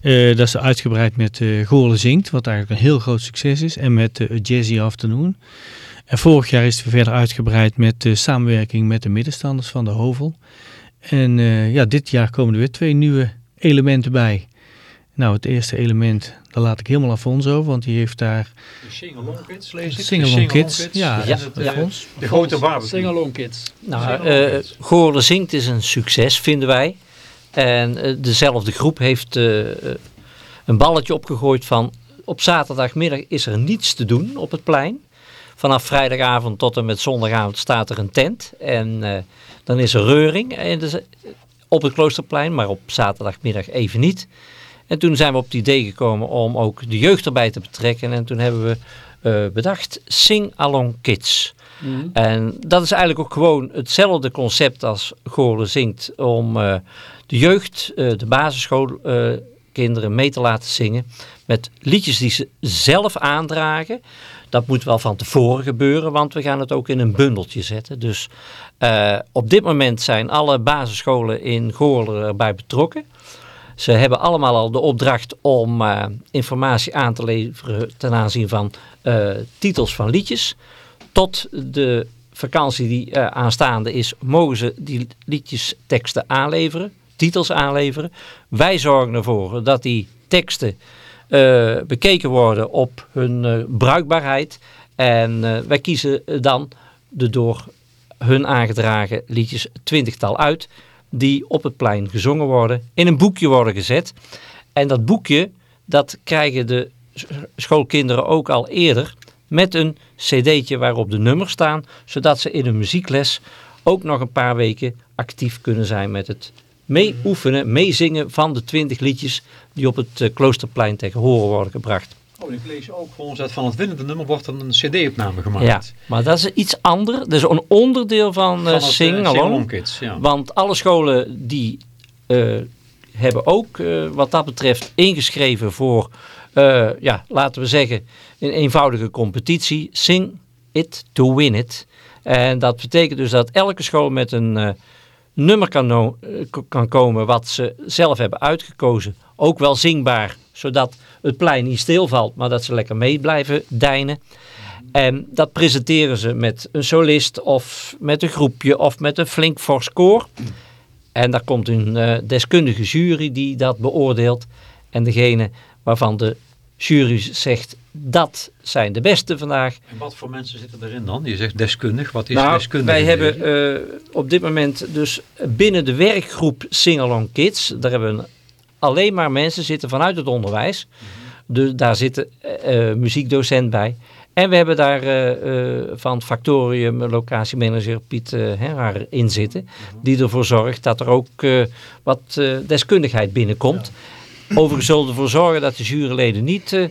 Dat is uitgebreid met eh Goorlen Zingt, wat eigenlijk een heel groot succes is. En met de Jazzy Afternoon. En vorig jaar is het verder uitgebreid met de samenwerking met de middenstanders van de Hovel. En ja, dit jaar komen er weer twee nieuwe elementen bij. Nou, het eerste element, daar laat ik helemaal aan Fons over, want die heeft daar
Singalong Kids lees ik.
Singalong Kids. Ja,
Ja,
dat is
ja.
Fons.
De grote barbecue.
Singalong Kids.
Nou, eh Goorlen Zingt is een succes, vinden wij. En eh, dezelfde groep heeft eh, eh, een balletje opgegooid van... op zaterdagmiddag is er niets te doen op het plein. Vanaf vrijdagavond tot en met zondagavond staat er een tent. En eh, dan is er reuring en dus, eh, op het Kloosterplein, maar op zaterdagmiddag even niet. En toen zijn we op het idee gekomen om ook de jeugd erbij te betrekken. En toen hebben we eh, bedacht Sing Along Kids. En dat is eigenlijk ook gewoon hetzelfde concept als Goorlen zingt. Om eh, de jeugd, eh, de basisschoolkinderen mee te laten zingen. Met liedjes die ze zelf aandragen. Dat moet wel van tevoren gebeuren, want we gaan het ook in een bundeltje zetten. Dus op dit moment zijn alle basisscholen in Goorlen erbij betrokken. Ze hebben allemaal al de opdracht om eh, informatie aan te leveren ten aanzien van eh, titels van liedjes. Tot de vakantie die eh, aanstaande is, mogen ze die liedjes teksten aanleveren, titels aanleveren. Wij zorgen ervoor dat die teksten bekeken worden op hun bruikbaarheid. En wij kiezen dan de door hun aangedragen liedjes twintigtal uit die op het plein gezongen worden, in een boekje worden gezet. En dat boekje, dat krijgen de schoolkinderen ook al eerder met een cd'tje waarop de nummers staan, zodat ze in een muziekles ook nog een paar weken actief kunnen zijn met het meeoefenen, meezingen van de twintig liedjes die op het eh, Kloosterplein tegen horen worden gebracht.
Oh, ik lees ook voor ons dat van het winnende nummer wordt dan een cd-opname gemaakt.
Ja, maar dat is iets anders. Dat is een onderdeel van,
Van
eh
het, eh,
Sing Along.
Singalong Kids, ja.
Want alle scholen die eh, hebben ook eh, wat dat betreft ingeschreven voor, eh, ja, laten we zeggen, een eenvoudige competitie. Sing it to win it. En dat betekent dus dat elke school met een eh, nummer kan, no- eh, kan komen wat ze zelf hebben uitgekozen. Ook wel zingbaar zodat het plein niet stilvalt, maar dat ze lekker mee blijven deinen. En dat presenteren ze met een solist of met een groepje of met een flink fors koor. En daar komt een uh, deskundige jury die dat beoordeelt. En degene waarvan de jury zegt dat zijn de beste vandaag.
En wat voor mensen zitten erin dan? Je zegt deskundig. Wat is
nou,
deskundig?
Wij hebben uh, op dit moment dus binnen de werkgroep Singalong Kids. Daar hebben we alleen maar mensen zitten vanuit het onderwijs. Dus daar zit uh, muziekdocent bij. En we hebben daar uh, uh, van het Factorium locatiemanager Piet Herraar in zitten. Die ervoor zorgt dat er ook wat deskundigheid binnenkomt. Ja. Overigens zullen we ervoor zorgen dat de juryleden niet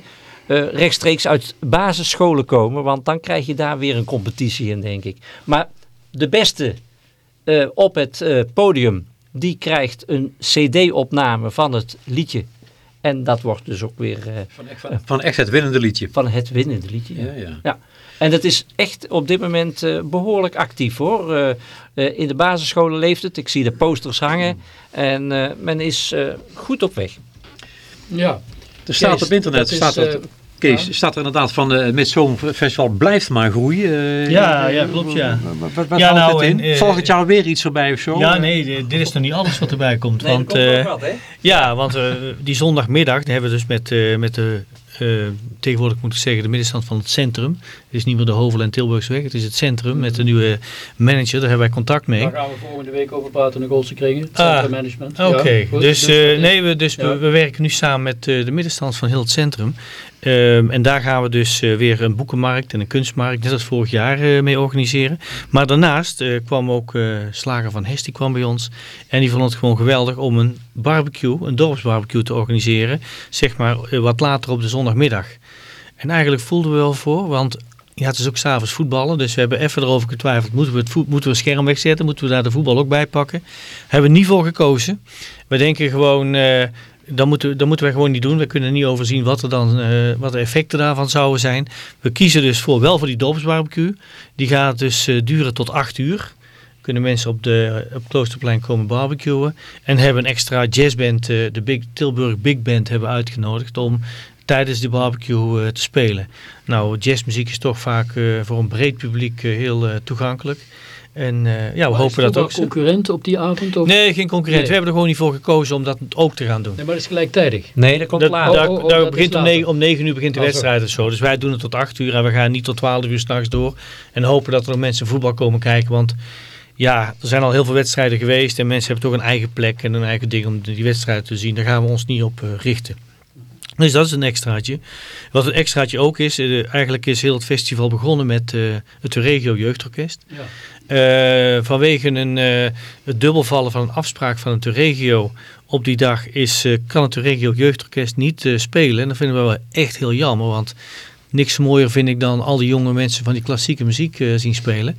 rechtstreeks uit basisscholen komen. Want dan krijg je daar weer een competitie in, denk ik. Maar de beste op het podium, die krijgt een cd-opname van het liedje en dat wordt dus ook weer... Uh,
van, echt, van, van, echt het winnende liedje.
Van het winnende liedje,
ja. ja,
ja. En dat is echt op dit moment uh, behoorlijk actief hoor. Uh, in de basisscholen leeft het. Ik zie de posters hangen. En men is goed op weg.
Ja.
Er staat Kees, op internet, staat is, Kees, ja. staat er inderdaad van het Midzomerfestival blijft maar groeien. Uh,
ja, ja, klopt ja.
Wat, wat ja, nou, in? Uh, Volgend jaar weer iets erbij of zo?
Ja, nee, dit is nog niet alles wat erbij komt.
Nee,
want,
uh, wat,
ja, want die zondagmiddag hebben we dus met, met de uh, tegenwoordig moet ik zeggen de middenstand van het centrum. Het is niet meer de Hovel en Tilburgsweg, het is het centrum met de nieuwe manager. Daar hebben wij contact mee.
Daar gaan we volgende week over praten in de Goldse Kringen, het ah, management.
Oké, okay. ja, dus, dus, uh, nee, we, dus ja. we, we, werken nu samen met uh, de middenstand van heel het centrum. Um, en daar gaan we dus weer een boekenmarkt en een kunstmarkt, net als vorig jaar, mee organiseren. Maar daarnaast kwam ook Slager van Hest, die kwam bij ons. En die vond het gewoon geweldig om een barbecue, een dorpsbarbecue te organiseren. Zeg maar wat later op de zondagmiddag. En eigenlijk voelden we wel voor, want ja, het is ook s'avonds voetballen. Dus we hebben even erover getwijfeld. Moeten we het moeten we scherm wegzetten? Moeten we daar de voetbal ook bij pakken? Hebben we niet voor gekozen. We denken gewoon, dan moeten, dan moeten we gewoon niet doen. We kunnen niet overzien wat, er dan, uh, wat de effecten daarvan zouden zijn. We kiezen dus voor, wel voor die dorpsbarbecue. Die gaat dus uh, duren tot 8 uur kunnen mensen op, de, op Kloosterplein komen barbecuen. En hebben een extra jazzband, de Big, Tilburg Big Band, hebben uitgenodigd om tijdens de barbecue te spelen. Nou, jazzmuziek is toch vaak voor een breed publiek heel toegankelijk. En ja, we
maar
hopen dat ook.
Is concurrent op die avond? Of?
Nee, geen concurrent. Nee. We hebben er gewoon niet voor gekozen om dat ook te gaan doen.
Nee, maar dat is gelijktijdig?
Nee, dat komt
dat,
later.
Daar, oh, oh, daar begint om 9, om 9 uur begint de oh, wedstrijd of zo. Dus wij doen het tot 8 uur en we gaan niet tot 12 uur s'nachts door. En hopen dat er nog mensen voetbal komen kijken, want ja, er zijn al heel veel wedstrijden geweest en mensen hebben toch een eigen plek en een eigen ding om die wedstrijd te zien. Daar gaan we ons niet op uh, richten. Dus dat is een extraatje. Wat een extraatje ook is, uh, eigenlijk is heel het festival begonnen met uh, het Regio Jeugdorkest. Ja. Uh, vanwege een, het dubbelvallen van een afspraak van het regio op die dag is, kan het Regio Jeugdorkest niet spelen. En dat vinden we wel echt heel jammer, want niks mooier vind ik dan al die jonge mensen van die klassieke muziek uh, zien spelen.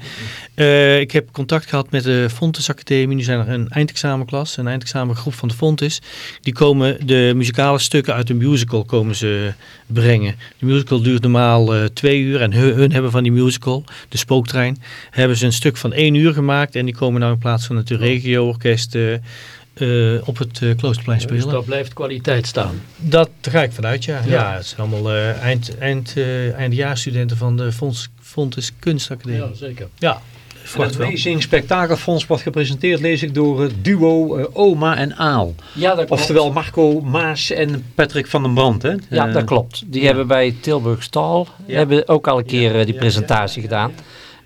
Uh, ik heb contact gehad met de Fontes Academie. Nu zijn er een eindexamenklas, een eindexamengroep van de Fontes. Die komen de muzikale stukken uit de musical komen ze brengen. De musical duurt normaal uh, twee uur en hun, hun, hebben van die musical, de Spooktrein, hebben ze een stuk van één uur gemaakt. En die komen nou in plaats van het regio-orkest uh, op het uh, Kloosterplein spelen. Dus
dat blijft kwaliteit staan?
Dat daar ga ik vanuit, ja. Ja, ja het zijn allemaal uh, eind, eind, eindejaarsstudenten van de Fonds, Fontes Kunstacademie.
Ja, zeker.
Ja.
Het Amazing Spektakelfonds wordt gepresenteerd, lees ik, door het duo uh, Oma en Aal.
Ja, dat klopt.
Oftewel Marco Maas en Patrick van den Brand. Hè?
Ja, dat klopt. Die ja. hebben bij Tilburg Stal ja. hebben ook al een keer die presentatie gedaan.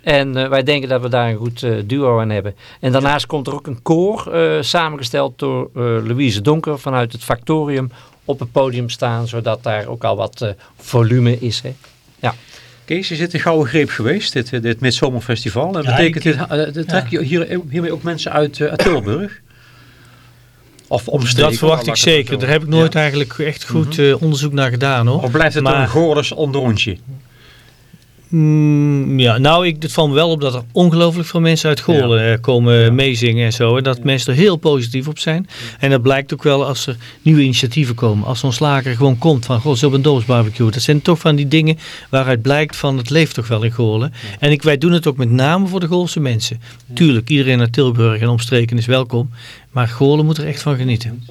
En uh, wij denken dat we daar een goed uh, duo aan hebben. En daarnaast komt er ook een koor, uh, samengesteld door Louise Donker vanuit het Factorium, op het podium staan, zodat daar ook al wat volume is. Hè? Ja.
Kees, is dit een gouden greep geweest, dit, dit Midzomerfestival? En ja, betekent ik, dit, trek je hier, hiermee ook mensen uit, uit Tilburg?
Of omstreken? Dat verwacht ik zeker. Daar heb ik nooit ja. eigenlijk echt goed mm -hmm. onderzoek naar gedaan hoor.
Of blijft het maar, een Goris onderontje?
Mm, ja, nou, ik, het valt me wel op dat er ongelooflijk veel mensen uit Goorlen ja. komen ja. meezingen en zo. En dat ja. mensen er heel positief op zijn. En dat blijkt ook wel als er nieuwe initiatieven komen. Als zo'n slager gewoon komt van, goh, zo een dorpsbarbecue. Dat zijn toch van die dingen waaruit blijkt van, het leeft toch wel in Goorlen. En ik, wij doen het ook met name voor de Goorlse mensen. Tuurlijk, iedereen uit Tilburg en omstreken is welkom. Maar Goorlen moet er echt van genieten.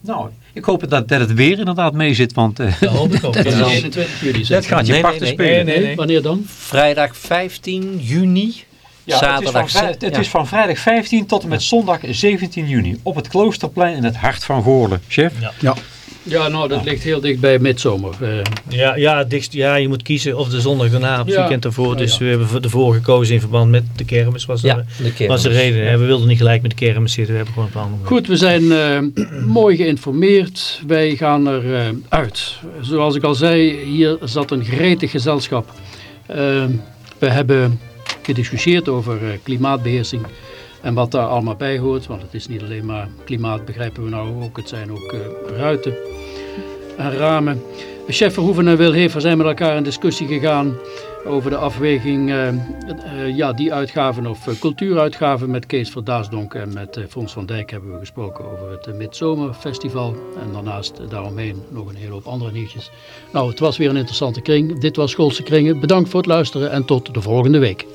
Nou, Ik hoop dat, dat het weer inderdaad mee zit, want uh,
Dat hoop ik ook.
Dat is
Ja.
21 juli.
dat gaat je
Nee,
prachtig
nee,
spelen.
Nee, nee, nee.
Wanneer dan?
Vrijdag 15 juni,
Ja,
zaterdag...
het, is van, vrij- het
ja.
is van vrijdag 15 tot en met zondag 17 juni op het Kloosterplein in het hart van Goorlen. Chef?
Ja.
Ja, nou, dat ligt heel dicht bij midzomer. Eh,
Ja, ja, dichtst, ja, je moet kiezen of de zondag daarna of het
Ja.
weekend ervoor.
Oh,
Dus
ja.
we hebben voor- ervoor gekozen in verband met de kermis. Was,
Ja, de kermis.
was de reden. hè. We wilden niet gelijk met de kermis zitten. We hebben gewoon een plan.
Goed, we zijn eh, mooi geïnformeerd. Wij gaan er eh, uit. Zoals ik al zei, hier zat een gretig gezelschap. We hebben gediscussieerd over eh, klimaatbeheersing en wat daar allemaal bij hoort. Want het is niet alleen maar klimaat, begrijpen we nou ook. Het zijn ook eh, ruiten en ramen. Chef Verhoeven en Wil Hever zijn met elkaar in discussie gegaan over de afweging, eh, eh, ja, die uitgaven of cultuuruitgaven met Kees Verdaasdonk en met Fons van Dijk hebben we gesproken over het Midzomerfestival. En daarnaast daaromheen nog een hele hoop andere nieuwtjes. Nou, het was weer een interessante kring. Dit was Schoolse Kringen. Bedankt voor het luisteren en tot de volgende week.